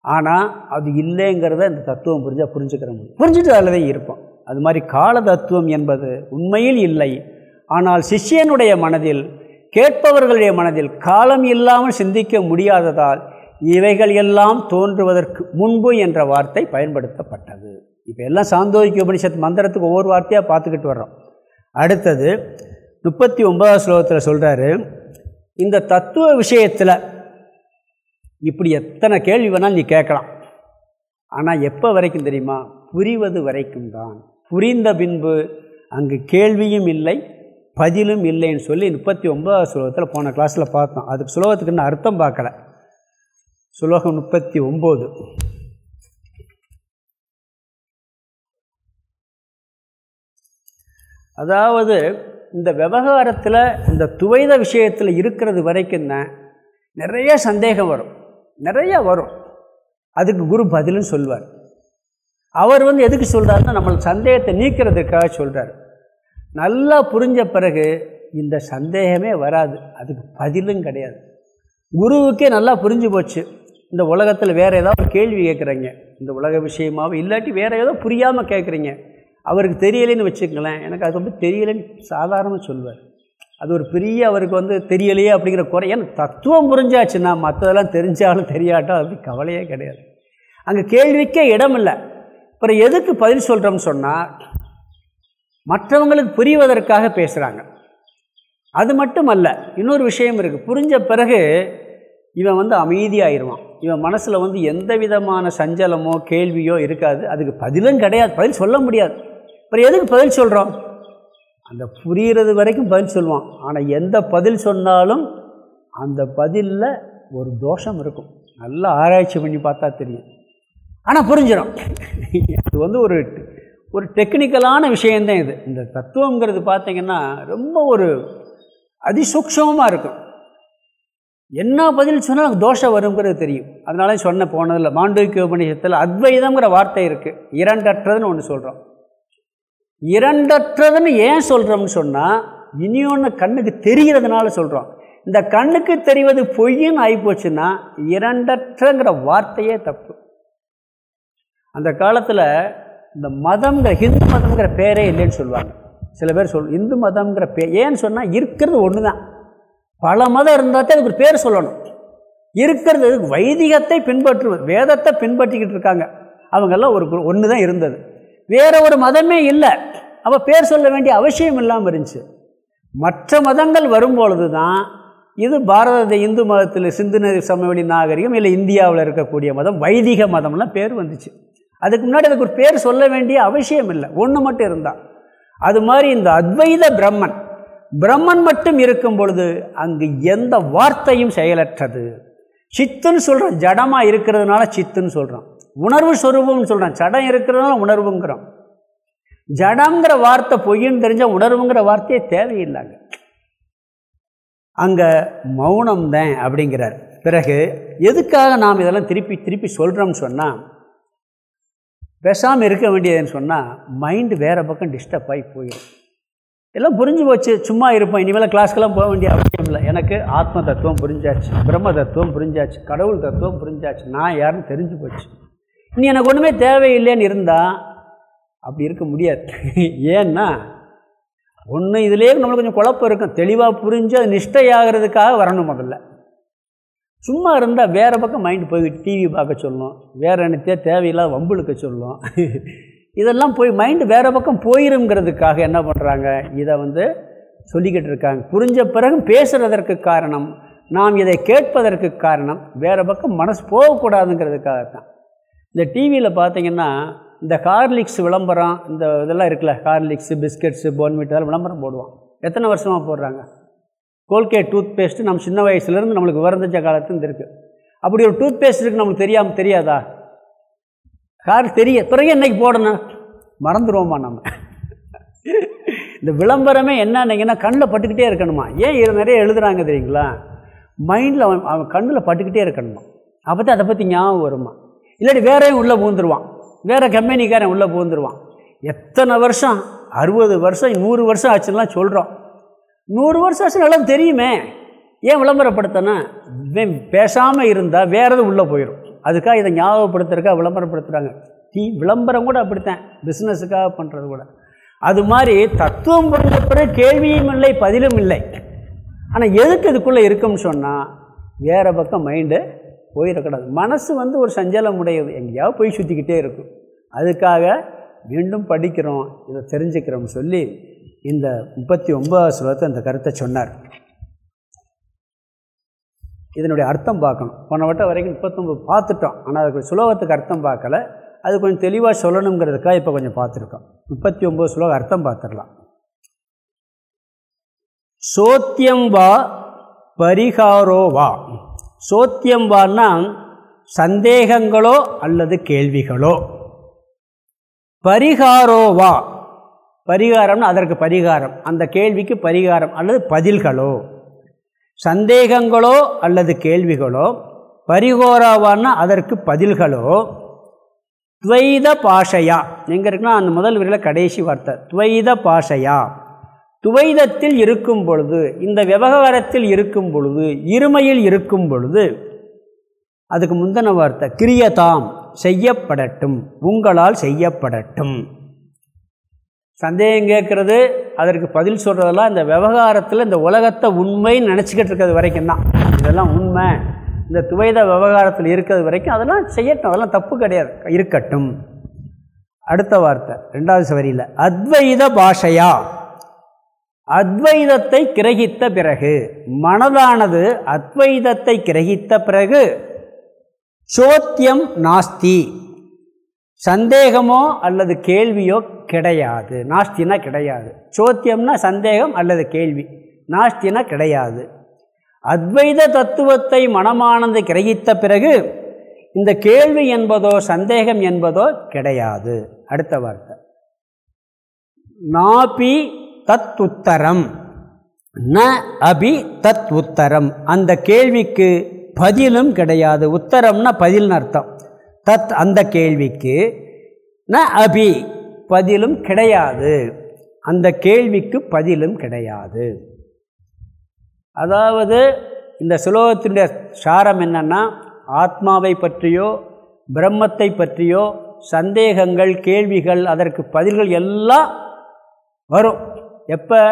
ஆனால் அது இல்லைங்கிறத இந்த தத்துவம் புரிஞ்சால் புரிஞ்சுக்கிற முடியும். புரிஞ்சுட்டு அதில் இருப்போம். அது மாதிரி கால தத்துவம் என்பது உண்மையில் இல்லை. ஆனால் சிஷ்யனுடைய மனதில் கேட்பவர்களுடைய மனதில் காலம் இல்லாமல் சிந்திக்க முடியாததால் இவைகள் எல்லாம் தோன்றுவதற்கு முன்பு என்ற வார்த்தை பயன்படுத்தப்பட்டது. இப்போ எல்லாம் சாந்தோதிக்க உபனிஷத் மந்திரத்துக்கு ஒவ்வொரு வார்த்தையாக பார்த்துக்கிட்டு வர்றோம். அடுத்தது முப்பத்தி ஒன்பதாம் ஸ்லோகத்தில் சொல்கிறாரு இந்த தத்துவ விஷயத்தில் இப்படி எத்தனை கேள்வி வேணாலும் நீ கேட்கலாம். ஆனால் எப்போ வரைக்கும் தெரியுமா? புரிவது வரைக்கும் தான். புரிந்த பின்பு அங்கு கேள்வியும் இல்லை பதிலும் இல்லைன்னு சொல்லி முப்பத்தி ஒன்பதாவது ஸ்லோகத்தில் போன கிளாஸில் பார்த்தோம். அதுக்கு ஸ்லோகத்துக்கு இன்னும் அர்த்தம் பார்க்கல. சுலோகம் முப்பத்தி ஒம்பது அதாவது இந்த விவகாரத்தில் இந்த துவைத விஷயத்தில் இருக்கிறது வரைக்கும் தான் நிறைய சந்தேகம் வரும். நிறைய வரும். அதுக்கு குரு பதிலுன்னு சொல்வார். அவர் வந்து எதுக்கு சொல்கிறாருன்னா நம்ம சந்தேகத்தை நீக்கிறதுக்காக சொல்கிறார் நல்லா புரிஞ்ச பிறகு இந்த சந்தேகமே வராது. அதுக்கு பதிலும் கிடையாது. குருவுக்கே நல்லா புரிஞ்சு போச்சு. இந்த உலகத்தில் வேறு ஏதாவது கேள்வி கேட்குறீங்க இந்த உலக விஷயமாவும் இல்லாட்டி வேறு ஏதோ புரியாமல் கேட்குறீங்க அவருக்கு தெரியலைன்னு வச்சுக்கங்களேன். எனக்கு அது வந்து தெரியலைன்னு சாதாரணமாக சொல்வார் அது ஒரு பெரிய அவருக்கு வந்து தெரியலையே அப்படிங்கிற குறை. ஏன்னா தத்துவம் புரிஞ்சாச்சுன்னா மற்றதெல்லாம் தெரிஞ்சாலும் தெரியாட்டோ அப்படி கவலையே கிடையாது. அங்கே கேள்விக்கே இடம் இல்லை அப்புறம் எதுக்கு பதில் சொல்கிறோம்னு சொன்னால் மற்றவங்களுக்கு புரிவதற்காக பேசுகிறாங்க அது மட்டும் அல்ல இன்னொரு விஷயம் இருக்குது புரிஞ்ச பிறகு இவன் வந்து அமைதியாயிருவான். இவன் மனசில் வந்து எந்த விதமான சஞ்சலமோ கேள்வியோ இருக்காது. அதுக்கு பதிலும் கிடையாது. பதில் சொல்ல முடியாது. அப்புறம் எதுக்கு பதில் சொல்கிறோம் அந்த புரிகிறது வரைக்கும் பதில் சொல்லுவான் ஆனால் எந்த பதில் சொன்னாலும் அந்த பதிலில் ஒரு தோஷம் இருக்கும். நல்லா ஆராய்ச்சி பண்ணி பார்த்தா தெரியும். ஆனால் புரிஞ்சிடும். அது வந்து ஒரு ஒரு டெக்னிக்கலான விஷயந்தான் இது. இந்த தத்துவங்கிறது பார்த்திங்கன்னா ரொம்ப ஒரு அதிசூக்ஷமாக இருக்கும். என்ன பதில் சொன்னால் தோஷம் வருங்கிறது தெரியும். அதனால சொன்ன போனதில் மாண்டூக்கிய உபநிஷத்தில் அத்வைதங்கிற வார்த்தை இருக்குது இரண்டற்றதுன்னு ஒன்று சொல்கிறோம் இரண்டற்றதுன்னு ஏன் சொல்கிறோம்னு சொன்னால் இனி ஒன்று கண்ணுக்கு தெரிகிறதுனால சொல்கிறோம் இந்த கண்ணுக்கு தெரிவது பொய்ன்னு ஆகிப்போச்சுன்னா இரண்டற்றங்கிற வார்த்தையே தப்பு. அந்த காலத்தில் இந்த மதங்கிற ஹிந்து மதம்ங்கிற பேரே இல்லைன்னு சொல்லுவாங்க. சில பேர் சொல் இந்து மதம்ங்கிற பே ஏன்னு சொன்னால் இருக்கிறது ஒன்று தான் பல மதம் இருந்தால் தான் அதுக்கு பேர் சொல்லணும். இருக்கிறது வைதிகத்தை பின்பற்றுவது வேதத்தை பின்பற்றிக்கிட்டு இருக்காங்க. அவங்கெல்லாம் ஒரு ஒன்று தான் இருந்தது. வேற ஒரு மதமே இல்லை. அப்போ பேர் சொல்ல வேண்டிய அவசியம் இல்லாமல் இருந்துச்சு. மற்ற மதங்கள் வரும்பொழுது தான் இது பாரத இந்து மதத்தில் சிந்து நதி சமவெளி நாகரிகம் இல்லை இந்தியாவில் இருக்கக்கூடிய மதம் வைதிக மதம்லாம் பேர் வந்துச்சு. அதுக்கு முன்னாடி அதுக்கு ஒரு பேர் சொல்ல வேண்டிய அவசியம் இல்லை. ஒன்று மட்டும் இருந்தால் அது மாதிரி இந்த அத்வைத பிரம்மன் பிரம்மன் மட்டும் இருக்கும் பொழுது அங்கு எந்த வார்த்தையும் செயலற்றது. சித்துன்னு சொல்கிறோம் ஜடமாக இருக்கிறதுனால சித்துன்னு சொல்கிறோம் உணர்வு சொரூபம்னு சொல்கிறோம் ஜடம் இருக்கிறதுனால உணர்வுங்கிறோம் ஜடங்கிற வார்த்தை பொய்ன்னு தெரிஞ்சால் உணர்வுங்கிற வார்த்தையே தேவையில்லைங்க. அங்கே மௌனம் தான் அப்படிங்கிறார். பிறகு எதுக்காக நாம் இதெல்லாம் திருப்பி திருப்பி சொல்கிறோம்னு சொன்னால் பேசாமல் இருக்க வேண்டியதுன்னு சொன்னால் மைண்டு வேறு பக்கம் டிஸ்டர்ப் ஆகி போயிடும் எல்லாம் புரிஞ்சு போச்சு சும்மா இருப்போம் இனிமேல் கிளாஸ்க்கெல்லாம் போக வேண்டிய அவசியம் இல்லை. எனக்கு ஆத்ம தத்துவம் புரிஞ்சாச்சு பிரம்ம தத்துவம் புரிஞ்சாச்சு கடவுள் தத்துவம் புரிஞ்சாச்சு நான் யாருன்னு தெரிஞ்சு போச்சு. இனி எனக்கு ஒன்றுமே தேவையில்லைன்னு இருந்தால் அப்படி இருக்க முடியாது. ஏன்னா ஒன்று இதுலேயே நம்மளுக்கு கொஞ்சம் குழப்பம் இருக்கும். தெளிவாக புரிஞ்சு அது நிஷ்டையாகிறதுக்காக வரணும் முதல்ல. சும்மா இருந்தால் வேறு பக்கம் மைண்டு போய்கிட்டு டிவி பார்க்க சொல்லும். வேறு என்னத்தையே தேவையில்லாத வம்புழுக்க சொல்லும். இதெல்லாம் போய் மைண்டு வேறு பக்கம் போயிருங்கிறதுக்காக என்ன பண்ணுறாங்க இதை வந்து சொல்லிக்கிட்டு இருக்காங்க. புரிஞ்ச பிறகு பேசுகிறதற்கு காரணம் நாம் இதை கேட்பதற்கு காரணம் வேறு பக்கம் மனசு போகக்கூடாதுங்கிறதுக்காக தான் இந்த டிவியில் பார்த்தீங்கன்னா இந்த ஹார்லிக்ஸ் விளம்பரம் இந்த இதெல்லாம் இருக்குல்ல ஹார்லிக்ஸு பிஸ்கட்ஸு போன்மீட் விளம்பரம் போடுவான் எத்தனை வருஷமாக போடுறாங்க? கோல்கேட் டூத் பேஸ்ட்டு நம்ம சின்ன வயசுலேருந்து நம்மளுக்கு விவரந்தச்ச காலத்துலேருந்து இருக்குது அப்படி ஒரு டூத் பேஸ்ட் இருக்குது நம்மளுக்கு தெரியாமல் தெரியாதா? கார் தெரிய பிறகு என்னைக்கு போடணும்? மறந்துடுவோமா நம்ம? இந்த விளம்பரமே என்னன்னீங்கன்னா கண்ணில் பட்டுக்கிட்டே இருக்கணுமா? ஏன் இது நிறைய எழுதுகிறாங்க தெரியுங்களா? மைண்டில் அவன் அவன் கண்ணில் பட்டுக்கிட்டே இருக்கணுமா? அப்போ தான் அதை பற்றி ஞாபகம் வருமா? இல்லாட்டி வேறையும் உள்ளே பூந்துருவான் வேறு கம்பெனிக்காரன் உள்ளே பூந்துருவான் எத்தனை வருஷம்? அறுபது வருஷம் நூறு வருஷம் ஆச்சுலாம் சொல்கிறோம் நூறு வருஷம் ஆச்சு நல்லா தெரியுமே. ஏன் விளம்பரப்படுத்தணும் பேசாமல் இருந்தால் வேறு எதுவும் உள்ளே போயிடும் அதுக்காக இதை ஞாபகப்படுத்துறதுக்காக விளம்பரப்படுத்துகிறாங்க டீ விளம்பரம் கூட அப்படித்தான். பிஸ்னஸுக்காக பண்ணுறது கூட. அது மாதிரி தத்துவம் புரிஞ்ச பிறகு கேள்வியும் இல்லை பதிலும் இல்லை. ஆனால் எதுக்கு இதுக்குள்ளே இருக்கும்னு சொன்னால் வேறு பக்கம் மைண்டு போயிடக்கூடாது. மனசு வந்து ஒரு சஞ்சலம் உடையது. எங்கேயாவது போய் சுற்றிக்கிட்டே இருக்கும். அதுக்காக மீண்டும் படிக்கிறோம் இதை தெரிஞ்சுக்கிறோம்னு சொல்லி இந்த முப்பத்தி ஒன்பதாவது ஸ்லோகத்தை அந்த கருத்தை சொன்னார். இதனுடைய அர்த்தம் பார்க்கணும். போன வட்டம் வரைக்கும் முப்பத்தொம்பது பார்த்துட்டோம். ஆனால் அதுக்கு சுலோகத்துக்கு அர்த்தம் பார்க்கல. அது கொஞ்சம் தெளிவாக சொல்லணுங்கிறதுக்காக இப்போ கொஞ்சம் பார்த்துருக்கோம். முப்பத்தி ஒம்பது ஸ்லோகம் அர்த்தம் பார்த்துடலாம். சோத்தியம் வா பரிகாரோ வா. சோத்தியம் வான்னா சந்தேகங்களோ அல்லது கேள்விகளோ. பரிகாரோவா? பரிகாரம்னு அதற்கு பரிகாரம். அந்த கேள்விக்கு பரிகாரம் அல்லது பதில்களோ? சந்தேகங்களோ அல்லது கேள்விகளோ? பரிகோராவான்னா அதற்கு பதில்களோ? துவைத பாஷையா? எங்கே இருக்குன்னா அந்த முதல் வரியில் கடைசி வார்த்தை. துவைத பாஷையா? துவைதத்தில் இருக்கும் பொழுது இந்த விவகாரத்தில் இருக்கும் பொழுது இருமையில் இருக்கும் பொழுது அதுக்கு முந்தின வார்த்தை கிரியதாம். செய்யப்படட்டும். உங்களால் செய்யப்படட்டும். சந்தேகம் கேட்குறது அதற்கு பதில் சொல்கிறதெல்லாம் இந்த விவகாரத்தில் இந்த உலகத்தை உண்மைன்னு நினச்சிக்கிட்டு இருக்கிறது வரைக்கும் தான். இதெல்லாம் உண்மை. இந்த துவைத விவகாரத்தில் இருக்கிறது வரைக்கும் அதெல்லாம் செய்யட்டும். அதெல்லாம் தப்பு கிடையாது. இருக்கட்டும். அடுத்த வார்த்தை ரெண்டாவது சவரியில் அத்வைத பாஷையா? அத்வைதத்தை கிரகித்த பிறகு மனதானது அத்வைதத்தை கிரகித்த பிறகு சோத்தியம் நாஸ்தி. சந்தேகமோ அல்லது கேள்வியோ கிடையாது. நாஸ்தினா கிடையாது. சோத்தியம்னா சந்தேகம் அல்லது கேள்வி. நாஸ்தினா கிடையாது. அத்வைத தத்துவத்தை மனமானது கிரகித்த பிறகு இந்த கேள்வி என்பதோ சந்தேகம் என்பதோ கிடையாது. அடுத்த வார்த்தை. நாபி தத் உத்தரம் ந அபி தத் உத்தரம் அந்த கேள்விக்கு பதிலும் கிடையாது. உத்தரம்னா பதில்னு அர்த்தம். தத் அந்த கேள்விக்கு ந அபி பதிலும் கிடையாது. அந்த கேள்விக்கு பதிலும் கிடையாது. அதாவது இந்த சுலோகத்தினுடைய சாரம் என்னென்னா ஆத்மாவை பற்றியோ பிரம்மத்தை பற்றியோ சந்தேகங்கள் கேள்விகள் அதற்கு பதில்கள் எல்லாம் வரும். எப்போ?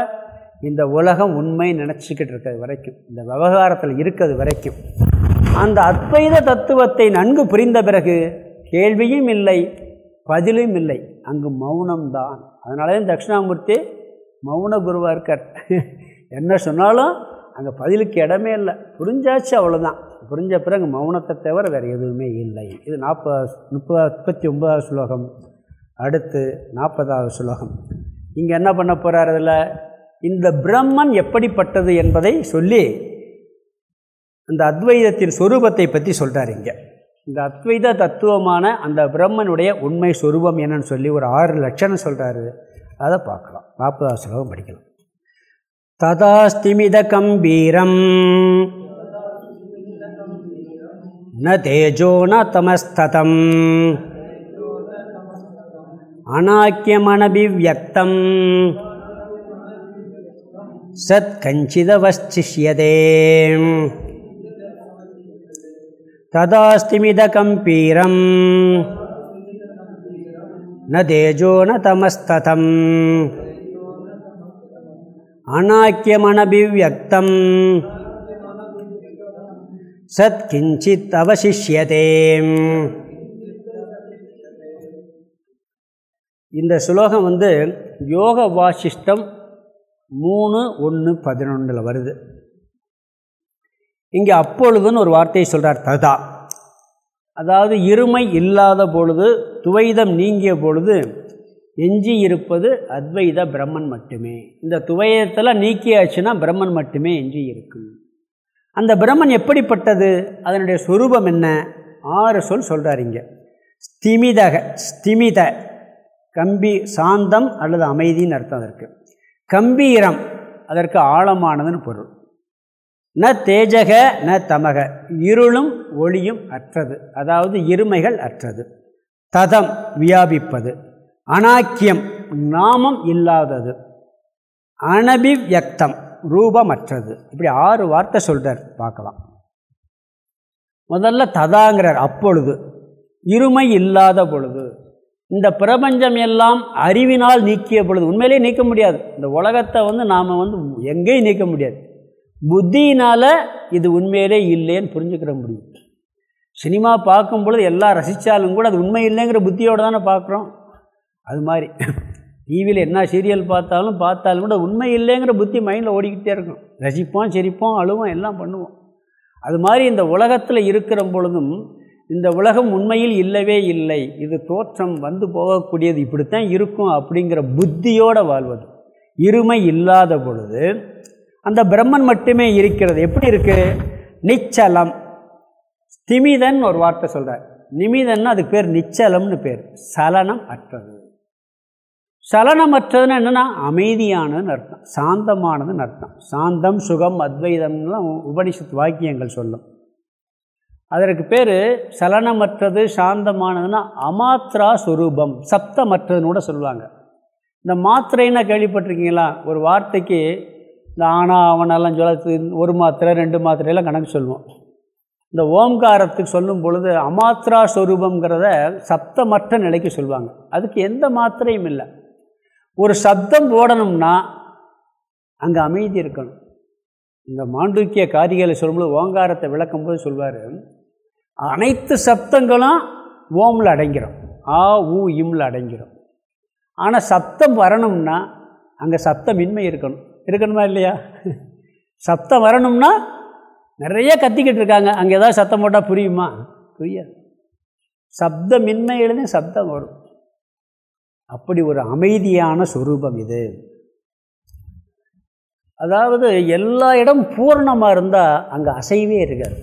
இந்த உலகம் உண்மை நினச்சிக்கிட்டு இருக்கிறது வரைக்கும். இந்த விவகாரத்தில் இருக்கிறது வரைக்கும். அந்த அத்வைத தத்துவத்தை நன்கு புரிந்த பிறகு கேள்வியும் இல்லை பதிலும் இல்லை. அங்கு மௌனம்தான். அதனால தான் தட்சிணாமூர்த்தி மௌன குருவாக இருக்கார். என்ன சொன்னாலும் அங்கே பதிலுக்கு இடமே இல்லை. புரிஞ்சாச்சு அவ்வளோதான் புரிஞ்ச பிறகு மௌனத்தை தவிர வேறு எதுவுமே இல்லை. இது நாற்பது முப்பது முப்பத்தி ஒன்பதாவது ஸ்லோகம். அடுத்து நாற்பதாவது ஸ்லோகம். இங்கே என்ன பண்ண போகிறார் அதில்? இந்த பிரம்மன் எப்படிப்பட்டது என்பதை சொல்லி அந்த அத்வைதத்தின் சொரூபத்தை பற்றி சொல்கிறார் இங்கே. இந்த அத்வைத தத்துவமான அந்த பிரம்மனுடைய உண்மை சொரூபம் என்னன்னு சொல்லி ஒரு ஆறு லட்சணம் சொல்கிறாரு அதை பார்க்கலாம். நாற்பதாவது ஸ்லோகம் படிக்கலாம். ததாஸ்திமித கம்பீரம். ந தேஜோ ந தமஸ்ததம். அநாக்கியமனபிவியக்தம். சத் கஞ்சிதவச்சிஷ்யதே. तदास्तिमिदकम्पीरम् न तेजो न तमस्ततम् अनाक्यमनभिव्यक्तम् சத் கிஞ்சித் அவசிஷ்யதே இந்த சுலோகம் வந்து யோக வாசிஷ்டம் மூணு ஒன்று பதினொன்றில் வருது இங்கே அப்பொழுதுன்னு ஒரு வார்த்தையை சொல்கிறார் ததா. அதாவது இருமை இல்லாத பொழுது துவைதம் நீங்கிய பொழுது எஞ்சி இருப்பது அத்வைத பிரம்மன் மட்டுமே. இந்த துவைதத்தில் நீக்கியாச்சுன்னா பிரம்மன் மட்டுமே எஞ்சி இருக்கும். அந்த பிரம்மன் எப்படிப்பட்டது? அதனுடைய சுரூபம் என்ன? ஆறு சொல் சொல்கிறார் இங்கே. ஸ்திமிதக ஸ்திமித. கம்பி சாந்தம் அல்லது அமைதின்னு அர்த்தம் அதற்கு. கம்பீரம் அதற்கு ஆழமானதுன்னு பொருள். ந தேஜக ந தமக. இருளும் ஒளியும் அற்றது. அதாவது இருமைகள் அற்றது. ததம் வியாபிப்பது. அனாக்கியம் நாமம் இல்லாதது. அனபிவியக்தம் ரூபமற்றது. இப்படி ஆறு வார்த்தை சொல்கிறார் பார்க்கலாம். முதல்ல ததாங்கிறார் அப்பொழுது. இருமை இல்லாத பொழுது. இந்த பிரபஞ்சம் எல்லாம் அறிவினால் நீக்கிய பொழுது. உண்மையிலே நீக்க முடியாது. இந்த உலகத்தை வந்து நாம் வந்து எங்கேயும் நீக்க முடியாது. புத்தியினால் இது உண்மையிலே இல்லைன்னு புரிஞ்சுக்கிற முடியும். சினிமா பார்க்கும் பொழுது எல்லாம் ரசித்தாலும் கூட அது உண்மை இல்லைங்கிற புத்தியோடு தானே பார்க்குறோம். அது மாதிரி. டிவியில் என்ன சீரியல் பார்த்தாலும் பார்த்தாலும் கூட உண்மை இல்லைங்கிற புத்தி மைண்டில் ஓடிக்கிட்டே இருக்கும். ரசிப்போம் சிரிப்போம் அழுவோம் எல்லாம் பண்ணுவோம். அது மாதிரி இந்த உலகத்தில் இருக்கிற பொழுதும் இந்த உலகம் உண்மையில் இல்லவே இல்லை. இது தோற்றம் வந்து போகக்கூடியது இப்படித்தான் இருக்கும் அப்படிங்கிற புத்தியோடு வாழ்வது. இருமை இல்லாத பொழுது அந்த பிரம்மன் மட்டுமே இருக்கிறது. எப்படி இருக்குது நிச்சலம். திமிதன் ஒரு வார்த்தை சொல்கிறார் நிமிதன்னா அதுக்கு பேர் நிச்சலம்னு பேர். சலனம் அற்றது. சலனம் அற்றதுன்னா என்னென்னா அமைதியானதுன்னு அர்த்தம். சாந்தமானதுன்னு அர்த்தம். சாந்தம் சுகம் அத்வைதம்லாம் உபனிஷத் வாக்கியங்கள் சொல்லும். அதற்கு பேர் சலனமற்றது சாந்தமானதுன்னா அமாத்ரா சுரூபம் சப்தமற்றதுன்னு கூட சொல்லுவாங்க. இந்த மாத்திரைன்னா கேள்விப்பட்டிருக்கீங்களா? ஒரு வார்த்தைக்கு இந்த ஆனா அவனெல்லாம் சொல்ல ஒரு மாத்திரை ரெண்டு மாத்திரையெல்லாம் கணக்கு சொல்லுவோம். இந்த ஓம்காரத்துக்கு சொல்லும் பொழுது அமாத்ரா ஸ்வரூபங்கிறத சப்தமற்ற நிலைக்கு சொல்லுவாங்க. அதுக்கு எந்த மாத்திரையும் இல்லை. ஒரு சப்தம் போடணும்னா அங்கே அமைதி இருக்கணும். இந்த மாண்டூக்கிய காரிகளை சொல்லும்போது ஓங்காரத்தை விளக்கும்போது சொல்வார் அனைத்து சப்தங்களும் ஓமில் அடங்கிடும் ஆ ஊ இம்மில் அடங்கிடும் ஆனால் சப்தம் வரணும்னா அங்கே சப்தமின்மை இருக்கணும். இருக்கணுமா இல்லையா? சத்தம் வரணும்னா நிறைய கத்திக்கிட்டு இருக்காங்க. அங்கே ஏதாவது சத்தம் போட்டால் புரியுமா? புரியாது. சப்தமின்மையிலேருந்து சப்தம் வரும். அப்படி ஒரு அமைதியான சுரூபம் இது. அதாவது எல்லா இடம் பூர்ணமாக இருந்தால் அங்கே அசைவே இருக்காது.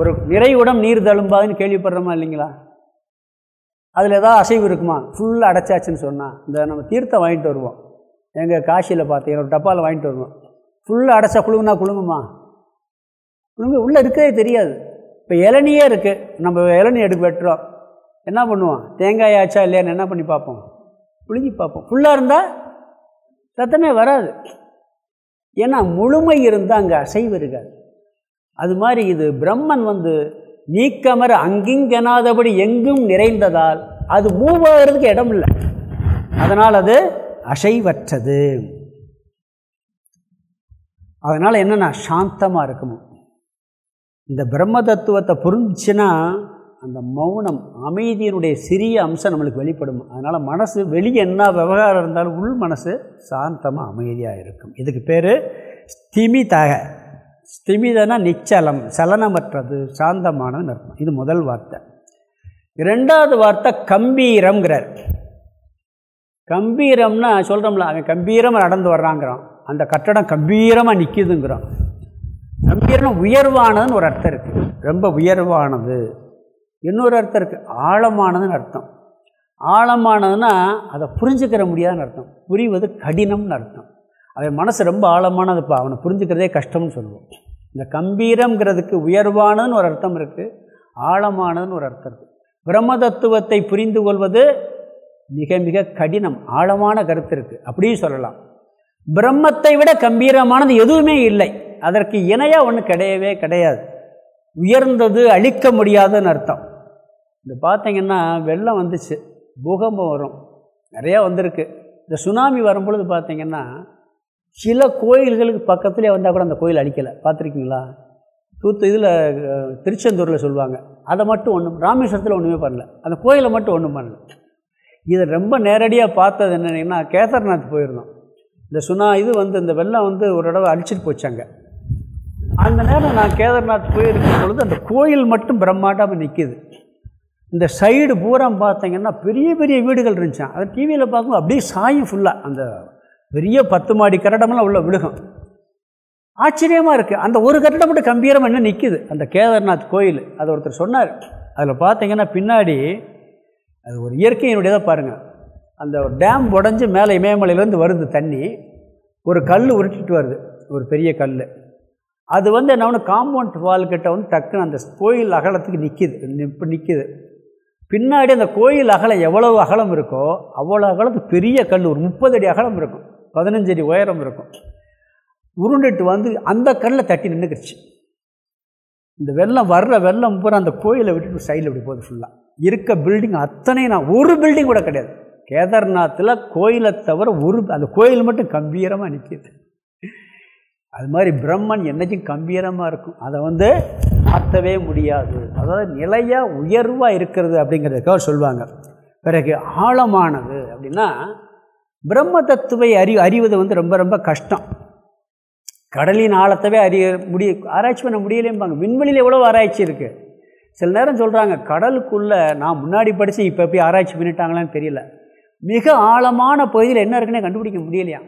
ஒரு நிறைவுடம் நீர் தழும்பாதுன்னு கேள்விப்படுறோமா இல்லைங்களா? அதில் ஏதாவது அசைவு இருக்குமா? ஃபுல்லாக அடைச்சாச்சுன்னு சொன்னால் இந்த நம்ம தீர்த்தம் வாங்கிட்டு வருவோம். எங்கள் காசியில் பார்த்தீங்கன்னா ஒரு டப்பாவில் வாங்கிட்டு வரணும். ஃபுல்லாக அடைச்சா குழுங்குனா குழுங்குமா குழுங்கு உள்ளே இருக்கவே தெரியாது. இப்போ இளநியே இருக்குது நம்ம இளநீ எடுக்க வெட்டுறோம். என்ன பண்ணுவோம்? தேங்காய் ஆச்சா இல்லையான்னு என்ன பண்ணி பார்ப்போம்? புழுங்கி பார்ப்போம். ஃபுல்லாக இருந்தால் சத்தமே வராது. ஏன்னா முழுமை இருந்தால் அங்கே அசைவு இருக்காது. அது மாதிரி இது பிரம்மன் வந்து நீக்கமர அங்கிங்கெனாதபடி எங்கும் நிறைந்ததால் அது மூவ் ஆகிறதுக்கு இடம் இல்லை அதனால் அது அசைவற்றது. அதனால் என்னென்னா சாந்தமாக இருக்கணும். இந்த பிரம்ம தத்துவத்தை புரிஞ்சுன்னா அந்த மௌனம் அமைதியினுடைய சிறிய அம்சம் நம்மளுக்கு வெளிப்படும். அதனால் மனசு வெளியே என்ன விவகாரம் இருந்தாலும் உள் மனசு சாந்தமாக அமைதியாக இருக்கும். இதுக்கு பேர் ஸ்திமிதக. ஸ்திமிதனா நிச்சலம் சலனமற்றது சாந்தமானதுன்னு அர்த்தம். இது முதல் வார்த்தை. இரண்டாவது வார்த்தை கம்பீரம்ங்கிறார். கம்பீரம்னா சொல்கிறோம்ல அவன் கம்பீரமாக நடந்து வர்றாங்கிறான். அந்த கட்டடம் கம்பீரமாக நிற்கிதுங்கிறான் கம்பீரம் உயர்வானதுன்னு ஒரு அர்த்தம் இருக்குது ரொம்ப உயர்வானது. இன்னொரு அர்த்தம் இருக்குது ஆழமானதுன்னு அர்த்தம். ஆழமானதுன்னா அதை புரிஞ்சுக்கிற முடியாதுன்னு அர்த்தம். புரிவது கடினம்னு அர்த்தம். அவன் மனசு ரொம்ப ஆழமானதுப்பா. அவனை புரிஞ்சுக்கிறதே கஷ்டம்னு சொல்லுவோம். இந்த கம்பீரங்கிறதுக்கு உயர்வானதுன்னு ஒரு அர்த்தம் இருக்குது ஆழமானதுன்னு ஒரு அர்த்தம் இருக்குது பிரம்ம தத்துவத்தை புரிந்து கொள்வது மிக மிக கடினம் ஆழமான கருத்து இருக்குது அப்படியும் சொல்லலாம். பிரம்மத்தை விட கம்பீரமானது எதுவுமே இல்லை. அதற்கு இணையாக ஒன்று கிடையவே கிடையாது. உயர்ந்தது அழிக்க முடியாதுன்னு அர்த்தம். இந்த பார்த்தீங்கன்னா வெள்ளம் வந்துச்சு. பூகம்பம் வரும். நிறையா வந்திருக்கு. இந்த சுனாமி வரும்பொழுது பார்த்திங்கன்னா சில கோயில்களுக்கு பக்கத்துலேயே வந்தால் கூட அந்த கோயில் அழிக்கலை. பார்த்துருக்கீங்களா? தூத்து இதில் திருச்செந்தூரில் சொல்லுவாங்க. அதை மட்டும் ஒன்றும் ராமேஸ்வரத்தில் ஒன்றுமே பண்ணல. அந்த கோயிலை மட்டும் ஒன்றும் பண்ணல. இதை ரொம்ப நேரடியாக பார்த்தது என்னன்னா கேதார்நாத் போயிருந்தோம். இந்த சுனா இது வந்து இந்த வெள்ளம் வந்து ஒரு தடவை அழிச்சிட்டு போச்சாங்க அந்த நேரம் நான் கேதார்நாத் போயிருக்கும் பொழுது அந்த கோயில் மட்டும் பிரம்மாண்டமாக நிற்கிது இந்த சைடு பூரா பார்த்தீங்கன்னா பெரிய பெரிய வீடுகள் இருந்துச்சான் அது டிவியில் பார்க்கும்போது அப்படியே சாயும் ஃபுல்லாக அந்த பெரிய பத்து மாடி கட்டடமெல்லாம் உள்ள விழுகும். ஆச்சரியமாக இருக்குது அந்த ஒரு கட்டடம் மட்டும் கம்பீரமாக என்ன நிற்கிது அந்த கேதார்நாத் கோயில் அதை ஒருத்தர் சொன்னார். அதில் பார்த்தீங்கன்னா பின்னாடி அது ஒரு இயற்கையினுடையதாக பாருங்கள் அந்த டேம் உடஞ்சி மேலே இமயமலையிலேருந்து வருது தண்ணி. ஒரு கல் உருட்டிட்டு வருது. ஒரு பெரிய கல் அது வந்து என்ன ஒன்று காம்பவுண்ட் வால் கிட்ட வந்து டக்குன்னு அந்த கோயில் அகலத்துக்கு நிற்கிது இப்போ நிற்கிது பின்னாடி அந்த கோயில் அகலம் எவ்வளவு அகலம் இருக்கோ அவ்வளோ அகலத்துக்கு பெரிய கல் ஒரு முப்பது அடி அகலம் இருக்கும். பதினஞ்சு அடி உயரம் இருக்கும். உருண்டுட்டு வந்து அந்த கல்லில் தட்டி நின்றுக்கிடுச்சு இந்த வெள்ளம் வர்ற வெள்ளம் பூரா அந்த கோயிலை விட்டுட்டு சைடில் இப்படி போகுது ஃபுல்லாக இருக்க பில்டிங் அத்தனை நான் ஒரு பில்டிங் கூட கிடையாது. கேதார்நாத்தில் கோயிலை தவிர ஒரு அந்த கோயில் மட்டும் கம்பீரமாக நிற்கிது அது மாதிரி பிரம்மன் என்றைக்கும் கம்பீரமாக இருக்கும். அதை வந்து மாற்றவே முடியாது. அதாவது நிலையாக உயர்வாக இருக்கிறது அப்படிங்கிறதுக்காக சொல்லுவாங்க. பிறகு ஆழமானது அப்படின்னா பிரம்ம தத்துவை அறி அறிவது வந்து ரொம்ப ரொம்ப கஷ்டம். கடலின் ஆழத்தவே அறிய முடிய ஆராய்ச்சி பண்ண முடியலேம்பாங்க. விண்வெளியில் எவ்வளோ ஆராய்ச்சி இருக்குது சில நேரம் சொல்கிறாங்க கடலுக்குள்ளே நான் முன்னாடி படித்து இப்போ எப்படி ஆராய்ச்சி பண்ணிட்டாங்களான்னு தெரியல. மிக ஆழமான பகுதியில் என்ன இருக்குன்னே கண்டுபிடிக்க முடியலையா?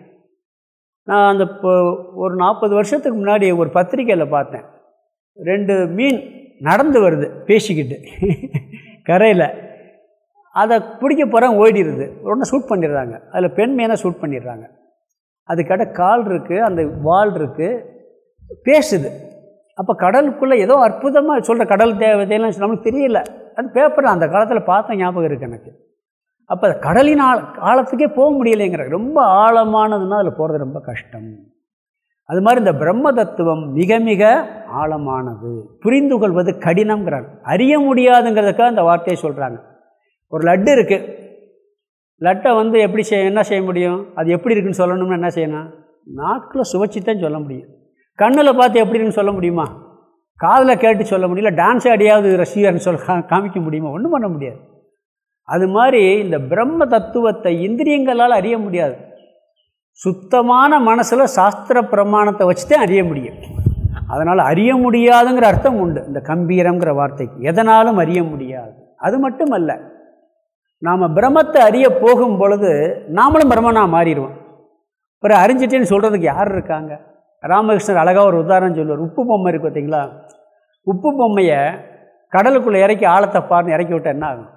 நான் அந்த இப்போ ஒரு நாற்பது வருஷத்துக்கு முன்னாடி ஒரு பத்திரிக்கையில் பார்த்தேன். ரெண்டு மீன் நடந்து வருது பேசிக்கிட்டு. கரையில். அதை பிடிக்க போகிறவங்க ஓடிடுது. உடனே ஷூட் பண்ணிடுறாங்க. அதில் பெண் மீனை ஷூட் பண்ணிடுறாங்க. அதுக்கட கால் இருக்குது அந்த வால் இருக்குது பேசுது. அப்போ கடலுக்குள்ளே ஏதோ அற்புதமாக சொல்கிற கடல் தேவதையெல்லாம் நம்மளுக்கு தெரியல. அது பேப்பரில் அந்த காலத்தில் பார்த்த ஞாபகம் இருக்குது எனக்கு. அப்போ கடலின் ஆழ ஆழத்துக்கே போக முடியலைங்கிற ரொம்ப ஆழமானதுன்னா அதில் போகிறது ரொம்ப கஷ்டம். அது மாதிரி இந்த பிரம்ம தத்துவம் மிக மிக ஆழமானது. புரிந்து கொள்வது கடினங்கிறாங்க அறிய முடியாதுங்கிறதுக்காக அந்த வார்த்தையை சொல்கிறாங்க ஒரு லட்டு இருக்குது லட்டை வந்து எப்படி செய்ய என்ன செய்ய முடியும்? அது எப்படி இருக்குன்னு சொல்லணும்னு என்ன செய்யணும்? நாக்கில் சுவைச்சி தான் சொல்ல முடியும். கண்ணில் பார்த்து எப்படி இருக்குன்னு சொல்ல முடியுமா? காதில் கேட்டு சொல்ல முடியல டான்ஸ் அடியாவது ரசிகர்னு சொல்ல காமிக்க முடியுமா? ஒன்றும் பண்ண முடியாது. அது மாதிரி இந்த பிரம்ம தத்துவத்தை இந்திரியங்களால் அறிய முடியாது. சுத்தமான மனசில் சாஸ்திர பிரமாணத்தை வச்சு தான் அறிய முடியும். அதனால் அறிய முடியாதுங்கிற அர்த்தம் உண்டு. இந்த கம்பீரங்கிற வார்த்தைக்கு. எதனாலும் அறிய முடியாது. அது மட்டும் அல்ல நாம் பிரம்மத்தை அறிய போகும் பொழுது நாமளும் பிரம்மனாக மாறிடுவோம். ஒரு அறிஞ்சிட்டேன்னு சொல்கிறதுக்கு யார் இருக்காங்க? ராமகிருஷ்ணர் அழகாக ஒரு உதாரணம் சொல்லுவார். உப்பு பொம்மை இருக்கு பார்த்தீங்களா உப்பு பொம்மையை கடலுக்குள்ளே இறக்கி ஆழத்தை பாருன்னு இறக்கி விட்டால் என்ன ஆகும்?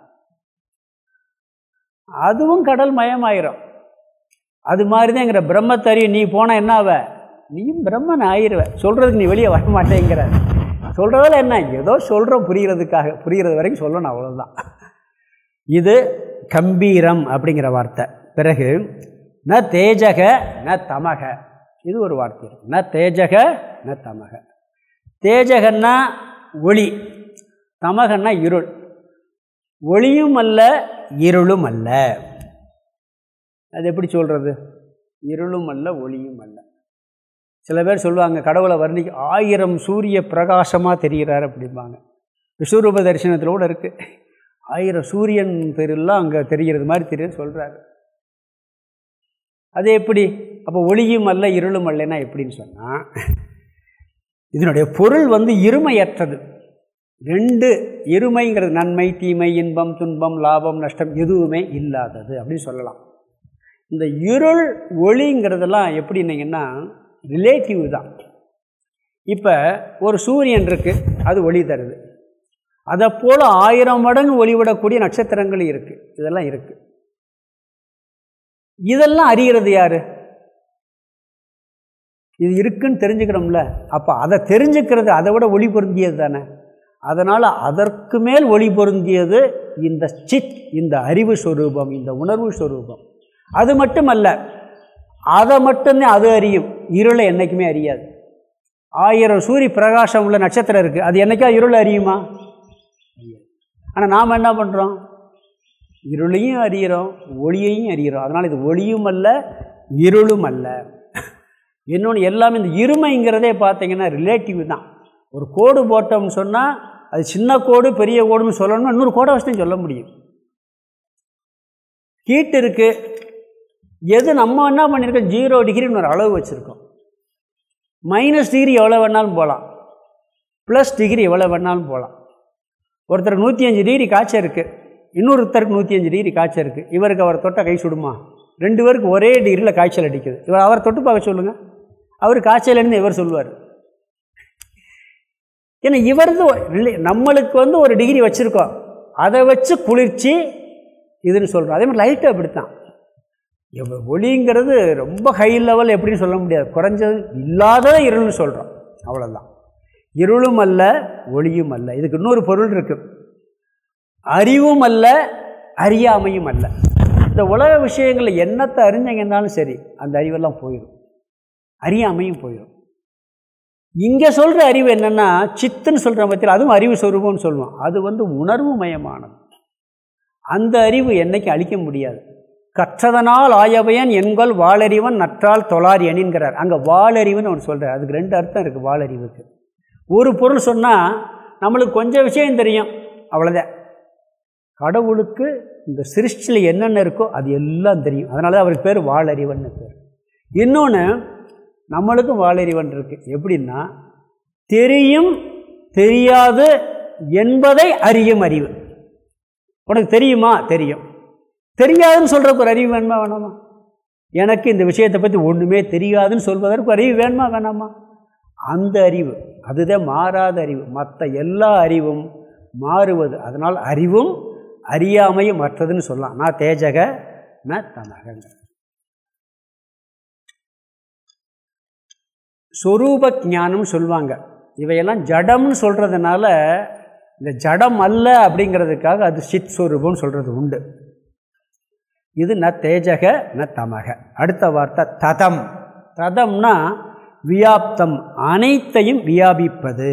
அதுவும் கடல் மயமாயிரும். அது மாதிரி பிரம்மத்தை பிரம்மத்தறிவு நீ போனால் என்ன ஆவ? நீயும் பிரம்மன் ஆயிடுவ சொல்கிறதுக்கு நீ வெளியே வர மாட்டேங்கிற சொல்கிறதால என்ன? ஏதோ சொல்கிறோம் புரிகிறதுக்காக புரிகிறது வரைக்கும் சொல்லணும் அவ்வளோதான் இது கம்பீரம் அப்படிங்கிற வார்த்தை. பிறகு ந தேஜக ந தமக. இது ஒரு வார்த்தை ந தேஜக ந தமக. தேஜகன்னா ஒளி. தமகன்னா இருள். ஒளியும் அல்ல இருளும் அல்ல. அது எப்படி சொல்கிறது இருளும் அல்ல ஒளியும் அல்ல. சில பேர் சொல்லுவாங்க கடவுளை வர்ணிக்க ஆயிரம் சூரிய பிரகாசமாக தெரிகிறார் அப்படிம்பாங்க. விஸ்வரூப தரிசனத்தில் கூட இருக்குது ஆயிரம் சூரியன் தெருலாம் அங்கே தெரிகிறது மாதிரி தெரியுது சொல்கிறாரு அது எப்படி? அப்போ ஒளியும் அல்ல இருளும் அல்லனா எப்படின்னு சொன்னால் இதனுடைய பொருள் வந்து இருமையற்றது. ரெண்டு இருமைங்கிறது நன்மை தீமை இன்பம் துன்பம் லாபம் நஷ்டம் எதுவுமே இல்லாதது அப்படின்னு சொல்லலாம். இந்த இருள் ஒளிங்கிறதெல்லாம் எப்படின்னீங்கன்னா ரிலேட்டிவ் தான். இப்போ ஒரு சூரியன் இருக்குது அது ஒளி தருது. அதை போல் ஆயிரம் மடங்கு ஒளிவிடக்கூடிய நட்சத்திரங்கள் இருக்குது இதெல்லாம் இருக்குது இதெல்லாம் அறிகிறது யார்? இது இருக்குன்னு தெரிஞ்சுக்கிறோம்ல அப்போ அதை தெரிஞ்சுக்கிறது அதை விட ஒளி பொருந்தியது தானே. அதனால் அதற்கு மேல் ஒளி பொருந்தியது இந்த சித் இந்த அறிவு ஸ்வரூபம் இந்த உணர்வு ஸ்வரூபம் அது மட்டுமல்ல அதை மட்டும்தான் அது அறியும். இருளை என்றைக்குமே அறியாது. ஆயிரம் சூரிய பிரகாசம் உள்ள நட்சத்திரம் இருக்குது அது என்றைக்கா இருள் அறியுமா? ஆனால் நாம் என்ன பண்ணுறோம் இருளையும் அறிகிறோம் ஒளியையும் அறிகிறோம் அதனால் இது ஒளியும் அல்ல இருளும் அல்ல இன்னொன்று எல்லாமே இந்த இருமைங்கிறதே பார்த்தீங்கன்னா ரிலேட்டிவ் தான். ஒரு கோடு போட்டோம்னு சொன்னால் அது சின்ன கோடு பெரிய கோடுன்னு சொல்லணும்னா இன்னொரு கோடை வச்சு சொல்ல முடியும். ஹீட் இருக்குது எது நம்ம என்ன பண்ணியிருக்கோம் ஜீரோ டிகிரின்னு ஒரு அளவு வச்சுருக்கோம். மைனஸ் டிகிரி எவ்வளோ வேணாலும் போகலாம் ப்ளஸ் டிகிரி எவ்வளோ வேணாலும் போகலாம் ஒருத்தருக்கு நூற்றி அஞ்சு டிகிரி காய்ச்சல் இருக்குது இன்னொருத்தருக்கு நூற்றி அஞ்சு டிகிரி காய்ச்சல் இருக்குது இவருக்கு அவர் தொட்ட கை சுடுமா? ரெண்டு பேருக்கு ஒரே டிகிரியில் காய்ச்சல் அடிக்குது. இவர் அவர் தொட்டு பார்க்க சொல்லுங்கள் அவர் காய்ச்சல்னு இவர் சொல்லுவார். ஏன்னா இவரது நம்மளுக்கு வந்து ஒரு டிகிரி வச்சுருக்கோம். அதை வச்சு குளிர்ச்சி இதுன்னு சொல்கிறோம் அதே மாதிரி லைட்டு அப்படித்தான். ஒளிங்கிறது ரொம்ப ஹை லெவல் எப்படின்னு சொல்ல முடியாது. குறைஞ்சது இல்லாத இருள்னு சொல்கிறோம் அவ்வளோதான் இருளும் அல்ல ஒளியும் அல்ல. இதுக்கு இன்னொரு பொருள் இருக்குது அறிவும் அல்ல அறியாமையும் அல்ல. இந்த உலக விஷயங்களில் என்னத்தை அறிஞ்சீங்கன்னாலும் சரி அந்த அறிவெல்லாம் போயிடும் அறியாமையும் போயிடும் இங்கே சொல்கிற அறிவு என்னென்னா சித்துன்னு சொல்கிற பற்றியில் அதுவும் அறிவு சொரூபம்னு சொல்லுவோம். அது வந்து உணர்வு மயமானது. அந்த அறிவு என்றைக்கு அழிக்க முடியாது. கற்றதனால் ஆயவையன் எண்கள் வாழறிவன் நற்றால் தொழார் எண்கிறார் அங்கே வாழறிவுன்னு ஒன்று சொல்கிறார் அதுக்கு ரெண்டு அர்த்தம் இருக்குது வாழறிவுக்கு ஒரு பொருள் சொன்னால் நம்மளுக்கு கொஞ்சம் விஷயம் தெரியும். அவ்வளோதான் கடவுளுக்கு இந்த சிருஷ்டியில் என்னென்ன இருக்கோ அது எல்லாம் தெரியும். அதனால தான் அவருக்கு பேர் வாழறிவன் பேர். இன்னொன்று நம்மளுக்கும் வாழறிவன் இருக்குது எப்படின்னா தெரியும் தெரியாது என்பதை அறியும் அறிவு. உனக்கு தெரியுமா? தெரியும். தெரியாதுன்னு சொல்கிறதுக்கு ஒரு அறிவு வேணுமா வேணாமா? எனக்கு இந்த விஷயத்தை பற்றி ஒன்றுமே தெரியாதுன்னு சொல்வதற்கு அறிவு வேணுமா வேணாமா? அந்த அறிவு அதுதான் மாறாத அறிவு. மற்ற எல்லா அறிவும் மாறுவது. அதனால் அறிவும் அறியாமையும் மற்றதுன்னு சொல்லலாம். நான் தேஜக நான் தமகங்க சொரூப ஞானம் சொல்லுவாங்க. இவையெல்லாம் ஜடம்னு சொல்கிறதுனால இந்த ஜடம் அல்ல அப்படிங்கிறதுக்காக அது சித் சொரூபம்னு சொல்கிறது உண்டு. இது ந தேஜக ந தமக. அடுத்த வார்த்தை ததம். ததம்னா வியாப்தம் அனைத்தையும் வியாபிப்பது.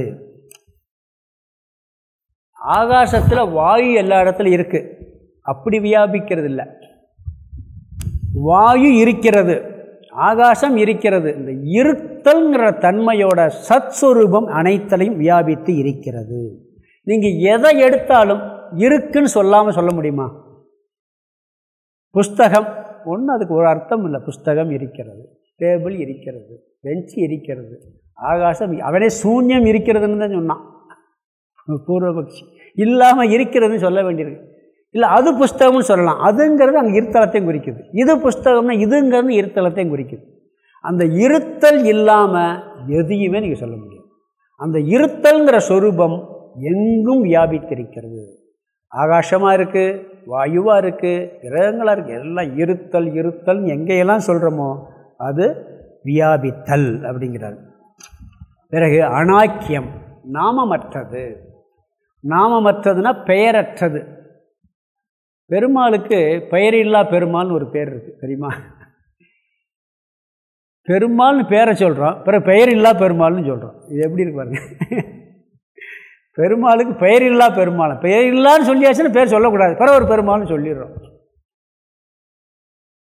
ஆகாசத்தில் வாயு எல்லா இடத்துலையும் இருக்குது அப்படி வியாபிக்கிறது இல்லை வாயு இருக்கிறது ஆகாசம் இருக்கிறது. இந்த இருத்தல்ங்கிற தன்மையோட சத்ஸ்வரூபம் அனைத்தலையும் வியாபித்து இருக்கிறது. நீங்கள் எதை எடுத்தாலும் இருக்குன்னு சொல்லாமல் சொல்ல முடியுமா? புஸ்தகம் ஒன்றும் அதுக்கு ஒரு அர்த்தம் இல்லை. புஸ்தகம் இருக்கிறது டேபிள் இருக்கிறது. வெளிச்சி இருக்கிறது ஆகாசம் அவனே சூன்யம் இருக்கிறதுன்னு தான் சொன்னான். பூர்வபக்ஷி இல்லாமல் இருக்கிறதுன்னு சொல்ல வேண்டியிருக்கு. இல்லை அது புஸ்தகம்னு சொல்லலாம். அதுங்கிறது அங்கே இருத்தலத்தையும் குறிக்குது. இது புஸ்தகம்னா இதுங்கிறது இருத்தலத்தையும் குறிக்குது. அந்த இருத்தல் இல்லாமல் எதையுமே நீங்கள் சொல்ல முடியும் அந்த இருத்தல்ங்கிற சொரூபம் எங்கும் வியாபித்திருக்கிறது. ஆகாசமாக இருக்குது வாயுவாக இருக்குது கிரகங்களாக இருக்குது எல்லாம் இருத்தல் இருத்தல் எங்கேயெல்லாம் சொல்கிறோமோ அது வியாபித்தல் அப்படிங்கிறார். பிறகு அனாக்கியம் நாமமற்றது. நாமமற்றதுன்னா பெயரற்றது. பெருமாளுக்கு பெயரில்லா பெருமாள்னு ஒரு பேர் இருக்குது தெரியுமா? பெருமாள்னு பேரை சொல்கிறோம் பிறகு பெயர் இல்லா பெருமாள்னு சொல்கிறோம் இது எப்படி இருக்கு பாருங்க. பெருமாளுக்கு பெயர் இல்லா பெருமாள். பெயர் இல்லான்னு சொல்லியாச்சுன்னா பேர் சொல்லக்கூடாது. பிற ஒரு பெருமாள்னு சொல்லிடுறோம்.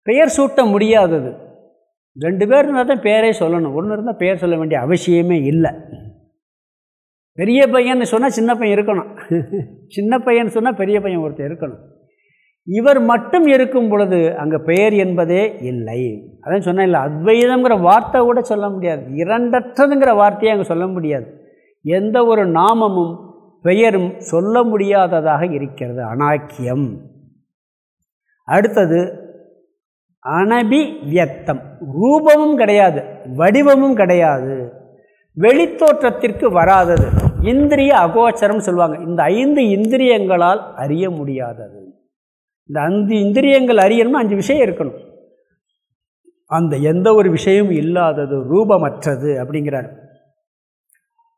பெயர் சூட்ட முடியாதது. ரெண்டு பேர் இருந்தால் தான் பேரே சொல்லணும். ஒன்று இருந்தால் பேர் சொல்ல வேண்டிய அவசியமே இல்லை. பெரிய பையன் சொன்னால் சின்ன பையன் இருக்கணும். சின்ன பையன் சொன்னால் பெரிய பையன் ஒருத்தர் இருக்கணும். இவர் மட்டும் இருக்கும் பொழுது அங்கே பெயர் என்பதே இல்லை. அதான் சொன்னேன் இல்லை அத்வைதங்கிற வார்த்தை கூட சொல்ல முடியாது. இரண்டற்றதுங்கிற வார்த்தையை அங்கே சொல்ல முடியாது. எந்த ஒரு நாமமும் பெயரும் சொல்ல முடியாததாக இருக்கிறது. அனாக்கியம். அடுத்தது அனபி வியக்தம் ரூபமும் கிடையாது வடிவமும் கிடையாது. வெளித்தோற்றத்திற்கு வராதது. இந்திரிய அகோச்சரம் சொல்லுவாங்க. இந்த ஐந்து இந்திரியங்களால் அறிய முடியாதது. இந்த அஞ்சு இந்திரியங்கள் அறியணும்னு அஞ்சு விஷயம் இருக்கணும். அந்த எந்த ஒரு விஷயமும் இல்லாதது ரூபமற்றது அப்படிங்கிறார்.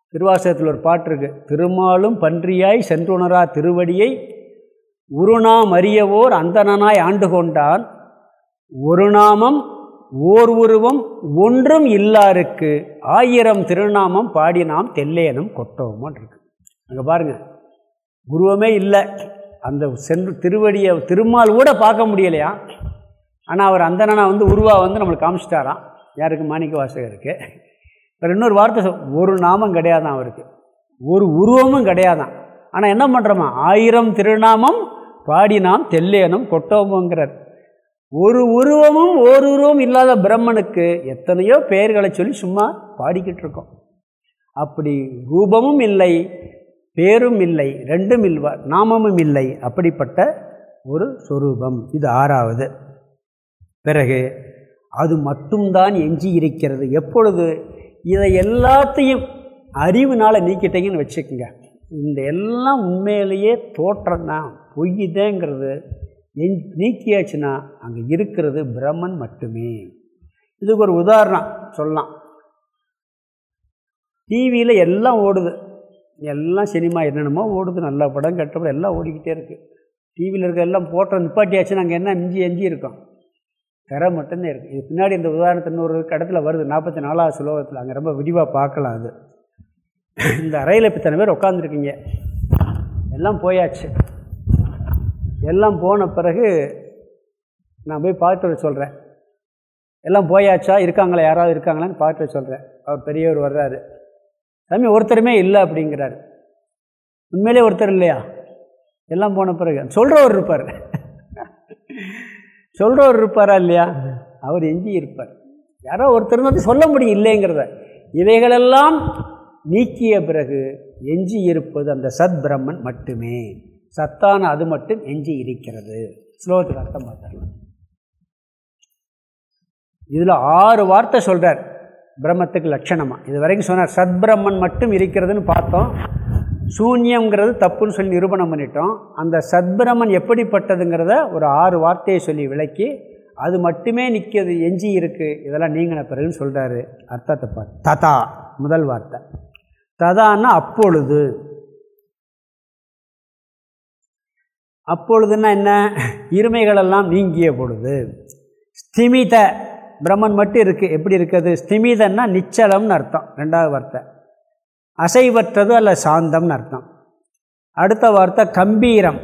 திருவாசகத்தில் ஒரு பாட்டு இருக்கு. திருமாலும் பன்றியாய் சென்றுணரா திருவடியை உருணாம் அறியவோர் அந்தனாய் ஆண்டு கொண்டான் ஒரு நாமம் ஓர் உருவம் ஒன்றும் இல்லாருக்கு. ஆயிரம் திருநாமம் பாடி நாம் தெல்லேனும் கொட்டோமோன் இருக்கு. அங்கே பாருங்கள் உருவமே இல்லை. அந்த சென்று திருவடியை திருமால் கூட பார்க்க முடியலையா? ஆனால் அவர் அந்தனா வந்து உருவா வந்து நம்மளுக்கு காமிச்சிட்டாராம். யாருக்கு? மாணிக்க வாசகருக்கு. இப்போ இன்னொரு வார்த்தை ஒரு நாமம் கிடையாதான் அவருக்கு. ஒரு உருவமும் கிடையாதான். ஆனால் என்ன பண்ணுறோமா ஆயிரம் திருநாமம் பாடி நாம் தெல்லேனும் கொட்டோமோங்கிறார். ஒரு உருவமும் ஒரு உருவம் இல்லாத பிரம்மனுக்கு எத்தனையோ பெயர்களை சொல்லி சும்மா பாடிக்கிட்டு இருக்கோம். அப்படி ரூபமும் இல்லை பேரும் இல்லை ரெண்டும் இல்வா நாமமும் இல்லை அப்படிப்பட்ட ஒரு சொரூபம். இது ஆறாவது. பிறகு அது மட்டும்தான் எஞ்சி இருக்கிறது எப்பொழுது? இதை எல்லாத்தையும் அறிவுனால் நீக்கிட்டீங்கன்னு வச்சுக்கோங்க. இந்த எல்லாம் உண்மையிலேயே தோற்றம் தான் பொய்யுதேங்கிறது. நீக்கியாச்சுன்னா அங்கே இருக்கிறது பிரம்மன் மட்டுமே. இதுக்கு ஒரு உதாரணம் சொல்லலாம். டிவியில் எல்லாம் ஓடுது. எல்லாம் சினிமா என்னென்னமோ ஓடுது. நல்ல படம் கெட்ட படம் எல்லாம் ஓடிக்கிட்டே இருக்குது டிவியில் இருக்க எல்லாம் போட்ட நிப்பாட்டியாச்சுன்னா அங்கே என்ன இஞ்சி எஞ்சி இருக்கும். கரை மட்டும்தான் இருக்குது இது பின்னாடி இந்த உதாரணத்து இன்னொரு இடத்துல வருது. நாற்பத்தி நாலாவது சுலோகத்தில் அங்கே ரொம்ப விரிவாக பார்க்கலாம் அது. இந்த அறையில் இப்போ இத்தனை பேர் உட்காந்துருக்கீங்க எல்லாம் போயாச்சு. எல்லாம் போன பிறகு நான் போய் பார்த்துட்டு சொல்கிறேன் எல்லாம் போயாச்சா? இருக்காங்களா? யாராவது இருக்காங்களான்னு பார்த்துட்டு சொல்கிறேன் அவர் பெரியவர் வர்றாரு. சாமி ஒருத்தருமே இல்லை அப்படிங்கிறாரு. உண்மையிலே ஒருத்தர் இல்லையா? எல்லாம் போன பிறகு. சொல்கிறவர் இருப்பார். சொல்கிறவர் இருப்பாரா இல்லையா? அவர் எஞ்சி இருப்பார். யாரோ ஒருத்தர் வந்து சொல்ல முடியும் இல்லைங்கிறத. இவைகளெல்லாம் நீக்கிய பிறகு எஞ்சி இருப்பது அந்த சத் பிரம்மன் மட்டுமே. சத்தான அது மட்டும் எஞ்சி இருக்கிறது. ஸ்லோகத்துக்கு அர்த்தம் பார்த்துடலாம். இதில் ஆறு வார்த்தை சொல்கிறார் பிரம்மத்துக்கு லட்சணமாக இது வரைக்கும் சொன்னார் சத்பிரம்மன் மட்டும் இருக்கிறதுன்னு பார்த்தோம். சூன்யங்கிறது தப்புன்னு சொல்லி நிரூபணம் பண்ணிட்டோம். அந்த சத்பிரமன் எப்படிப்பட்டதுங்கிறத ஒரு ஆறு வார்த்தையை சொல்லி விளக்கி அது மட்டுமே நிற்கிறது எஞ்சி இருக்குது இதெல்லாம் நீங்கின பிறகுன்னு சொல்கிறாரு அர்த்தத்தை பார்த்து ததா முதல் வார்த்தை. ததான்னா அப்பொழுது. அப்பொழுதுன்னா என்ன? இருமைகளெல்லாம் நீங்கிய பொழுது. ஸ்திமித பிரம்மன் மட்டும் இருக்குது எப்படி இருக்குது? ஸ்திமிதன்னா நிச்சலம்னு அர்த்தம். ரெண்டாவது வார்த்தை. அசைவற்றது அல்ல சாந்தம்னு அர்த்தம். அடுத்த வார்த்தை கம்பீரம்.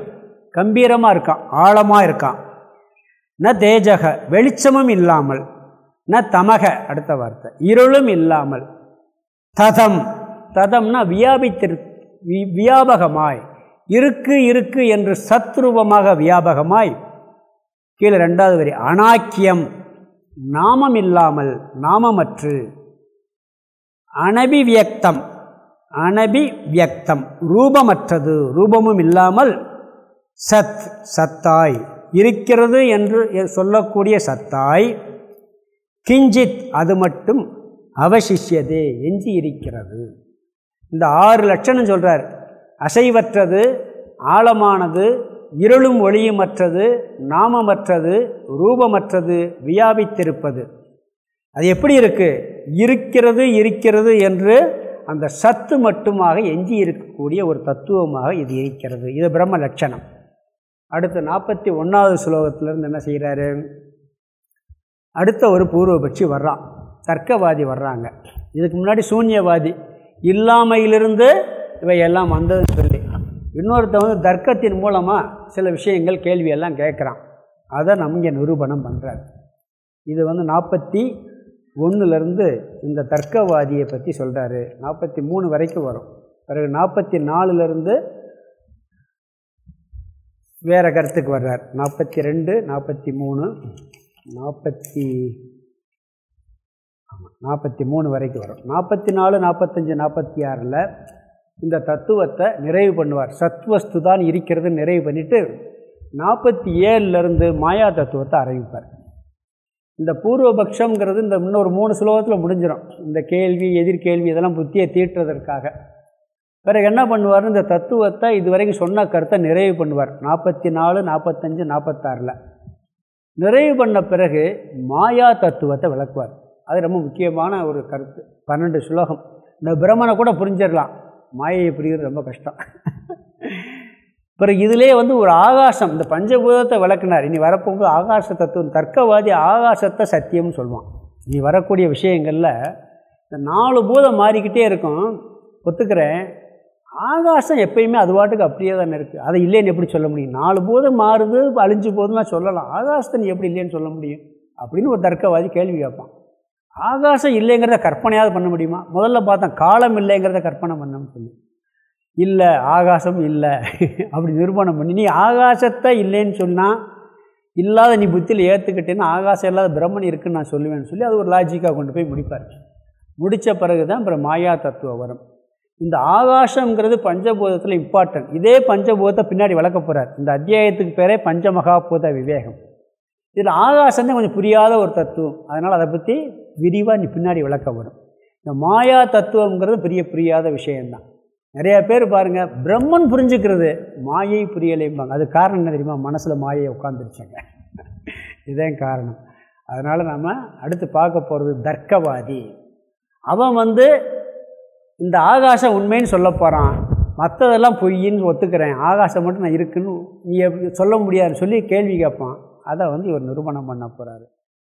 கம்பீரமாக இருக்கான். ஆழமாக இருக்கான். ந தேஜக வெளிச்சமும் இல்லாமல். ந தமக அடுத்த வார்த்தை. இருளும் இல்லாமல். ததம். ததம்னா வியாபித்திரு வியாபகமாய். இருக்கு இருக்கு என்று சத்ரூபமாக வியாபகமாய் கீழே ரெண்டாவது வரி அனாக்கியம் நாமம் இல்லாமல் நாமமற்று அனபிவியக்தம் அனபிவியக்தம் ரூபமற்றது ரூபமும் இல்லாமல் சத் சத்தாய் இருக்கிறது என்று சொல்லக்கூடிய சத்தாய் கிஞ்சித் அது மட்டும் அவசிஷியதே எஞ்சி இருக்கிறது இந்த ஆறு லட்சணம் சொல்கிறார் அசைவற்றது ஆழமானது இருளும் ஒளியுமற்றது நாமமற்றது ரூபமற்றது வியாபித்திருப்பது. அது எப்படி இருக்குது இருக்கிறது இருக்கிறது என்று அந்த சத்து மட்டுமாக எஞ்சி இருக்கக்கூடிய ஒரு தத்துவமாக இது இருக்கிறது. இது பிரம்ம லட்சணம். அடுத்து நாற்பத்தி ஒன்றாவது ஸ்லோகத்திலேருந்து என்ன செய்கிறாரு? அடுத்த ஒரு பூர்வபட்சி வர்றான். தர்க்கவாதி வர்றாங்க. இதுக்கு முன்னாடி சூன்யவாதி. இல்லாமையிலிருந்து இவையெல்லாம் வந்ததுன்னு சொல்லி. இன்னொருத்த வந்து தர்க்கத்தின் மூலமாக சில விஷயங்கள் கேள்வியெல்லாம் கேட்குறான். அதை நம்ம இங்கே நிரூபணம் பண்ணுறாரு இது வந்து நாற்பத்தி ஒன்றுலேருந்து இந்த தர்க்கவாதியை பற்றி சொல்கிறாரு நாற்பத்தி மூணு வரைக்கும் வரும். பிறகு நாற்பத்தி நாலுலேருந்து வேறு கருத்துக்கு வர்றார். நாற்பத்தி ரெண்டு நாற்பத்தி மூணு நாற்பத்தி ஆமாம் நாற்பத்தி மூணு வரைக்கும் வரும். நாற்பத்தி நாலு நாற்பத்தஞ்சு நாற்பத்தி ஆறில் இந்த தத்துவத்தை நிறைவு பண்ணுவார். சத்வஸ்து தான் இருக்கிறது நிறைவு பண்ணிவிட்டு நாற்பத்தி ஏழுலேருந்து மாயா தத்துவத்தை அறிவிப்பார் இந்த பூர்வபக்ஷங்கிறது இந்த இன்னொரு மூணு ஸ்லோகத்தில் முடிஞ்சிடும் இந்த கேள்வி எதிர்கேள்வி இதெல்லாம் புத்தியை தீட்டுறதற்காக. பிறகு என்ன பண்ணுவார் இந்த தத்துவத்தை இது வரைக்கும் சொன்ன கருத்தை நிறைவு பண்ணுவார். நாற்பத்தி நாலு நாற்பத்தஞ்சு நாற்பத்தாறில் நிறைவு பண்ண பிறகு மாயா தத்துவத்தை விளக்குவார். அது ரொம்ப முக்கியமான ஒரு கருத்து. பன்னெண்டு ஸ்லோகம். இந்த பிரம்மனை கூட புரிஞ்சிடலாம். மாயை பிடிக்கிறது ரொம்ப கஷ்டம். பிறகு இதிலே வந்து ஒரு ஆகாசம் இந்த பஞ்சபூதத்தை விளக்குனார். இனி வரப்போகும்போது ஆகாச தத்துவம். தர்க்கவாதி ஆகாசத்தை சத்தியம்னு சொல்லுவான். இனி வரக்கூடிய விஷயங்களில் இந்த நாலு பூதம் மாறிக்கிட்டே இருக்கும். ஒத்துக்கிறேன். ஆகாசம் எப்பயுமே அது பாட்டுக்கு அப்படியே தானே இருக்குது அதை இல்லைன்னு எப்படி சொல்ல முடியும்? நாலு பூதம் மாறுது அழிஞ்சு போதுலாம் சொல்லலாம். ஆகாசத்தை நீ எப்படி இல்லைன்னு சொல்ல முடியும்? அப்படின்னு ஒரு தர்க்கவாதி கேள்வி கேட்பான். ஆகாசம் இல்லைங்கிறத கற்பனையாவது பண்ண முடியுமா? முதல்ல பார்த்தா காலம் இல்லைங்கிறத கற்பனை பண்ணணும்னு சொல்லி. இல்லை ஆகாசம் இல்லை. அப்படி நிரூபணம் பண்ணி. நீ ஆகாசத்தை இல்லைன்னு சொன்னால் இல்லாத நீ புத்தியில் ஏற்றுக்கிட்டேன்னு ஆகாசம் இல்லாத பிரம்மன் இருக்குன்னு நான் சொல்லுவேன்னு சொல்லி அது ஒரு லாஜிக்காக கொண்டு போய் முடிப்பார். முடித்த பிறகு தான் அப்புறம் மாயா தத்துவம் வரும். இந்த ஆகாசங்கிறது பஞ்சபூதத்தில் இம்பார்ட்டன்ட் இதே பஞ்சபூதத்தை பின்னாடி வளர்க்க போகிறார் இந்த அத்தியாயத்துக்கு பேரே பஞ்சமகாபூத விவேகம். இதில் ஆகாசம் தான் கொஞ்சம் புரியாத ஒரு தத்துவம். அதனால் அதை பற்றி விரிவாக நீ பின்னாடி விளக்க வரும் இந்த மாயா தத்துவங்கிறது பெரிய புரியாத விஷயந்தான் நிறையா பேர் பாருங்கள் பிரம்மன் புரிஞ்சுக்கிறது மாயை புரியலைம்பாங்க. அது காரணம் என்ன தெரியுமா? மனசில் மாயை உட்காந்துருச்சாங்க இதுதான் காரணம். அதனால் நம்ம அடுத்து பார்க்க போகிறது தர்க்கவாதி. அவன் வந்து இந்த ஆகாசம் உண்மைன்னு சொல்ல போகிறான் மற்றதெல்லாம் பொய்ன்னு ஒத்துக்கிறேன். ஆகாசம் மட்டும் நான் இருக்குன்னு நீ சொல்ல முடியாதுன்னு சொல்லி கேள்வி கேட்பான். அதை வந்து இவர் நிரூபணம் பண்ண போகிறாரு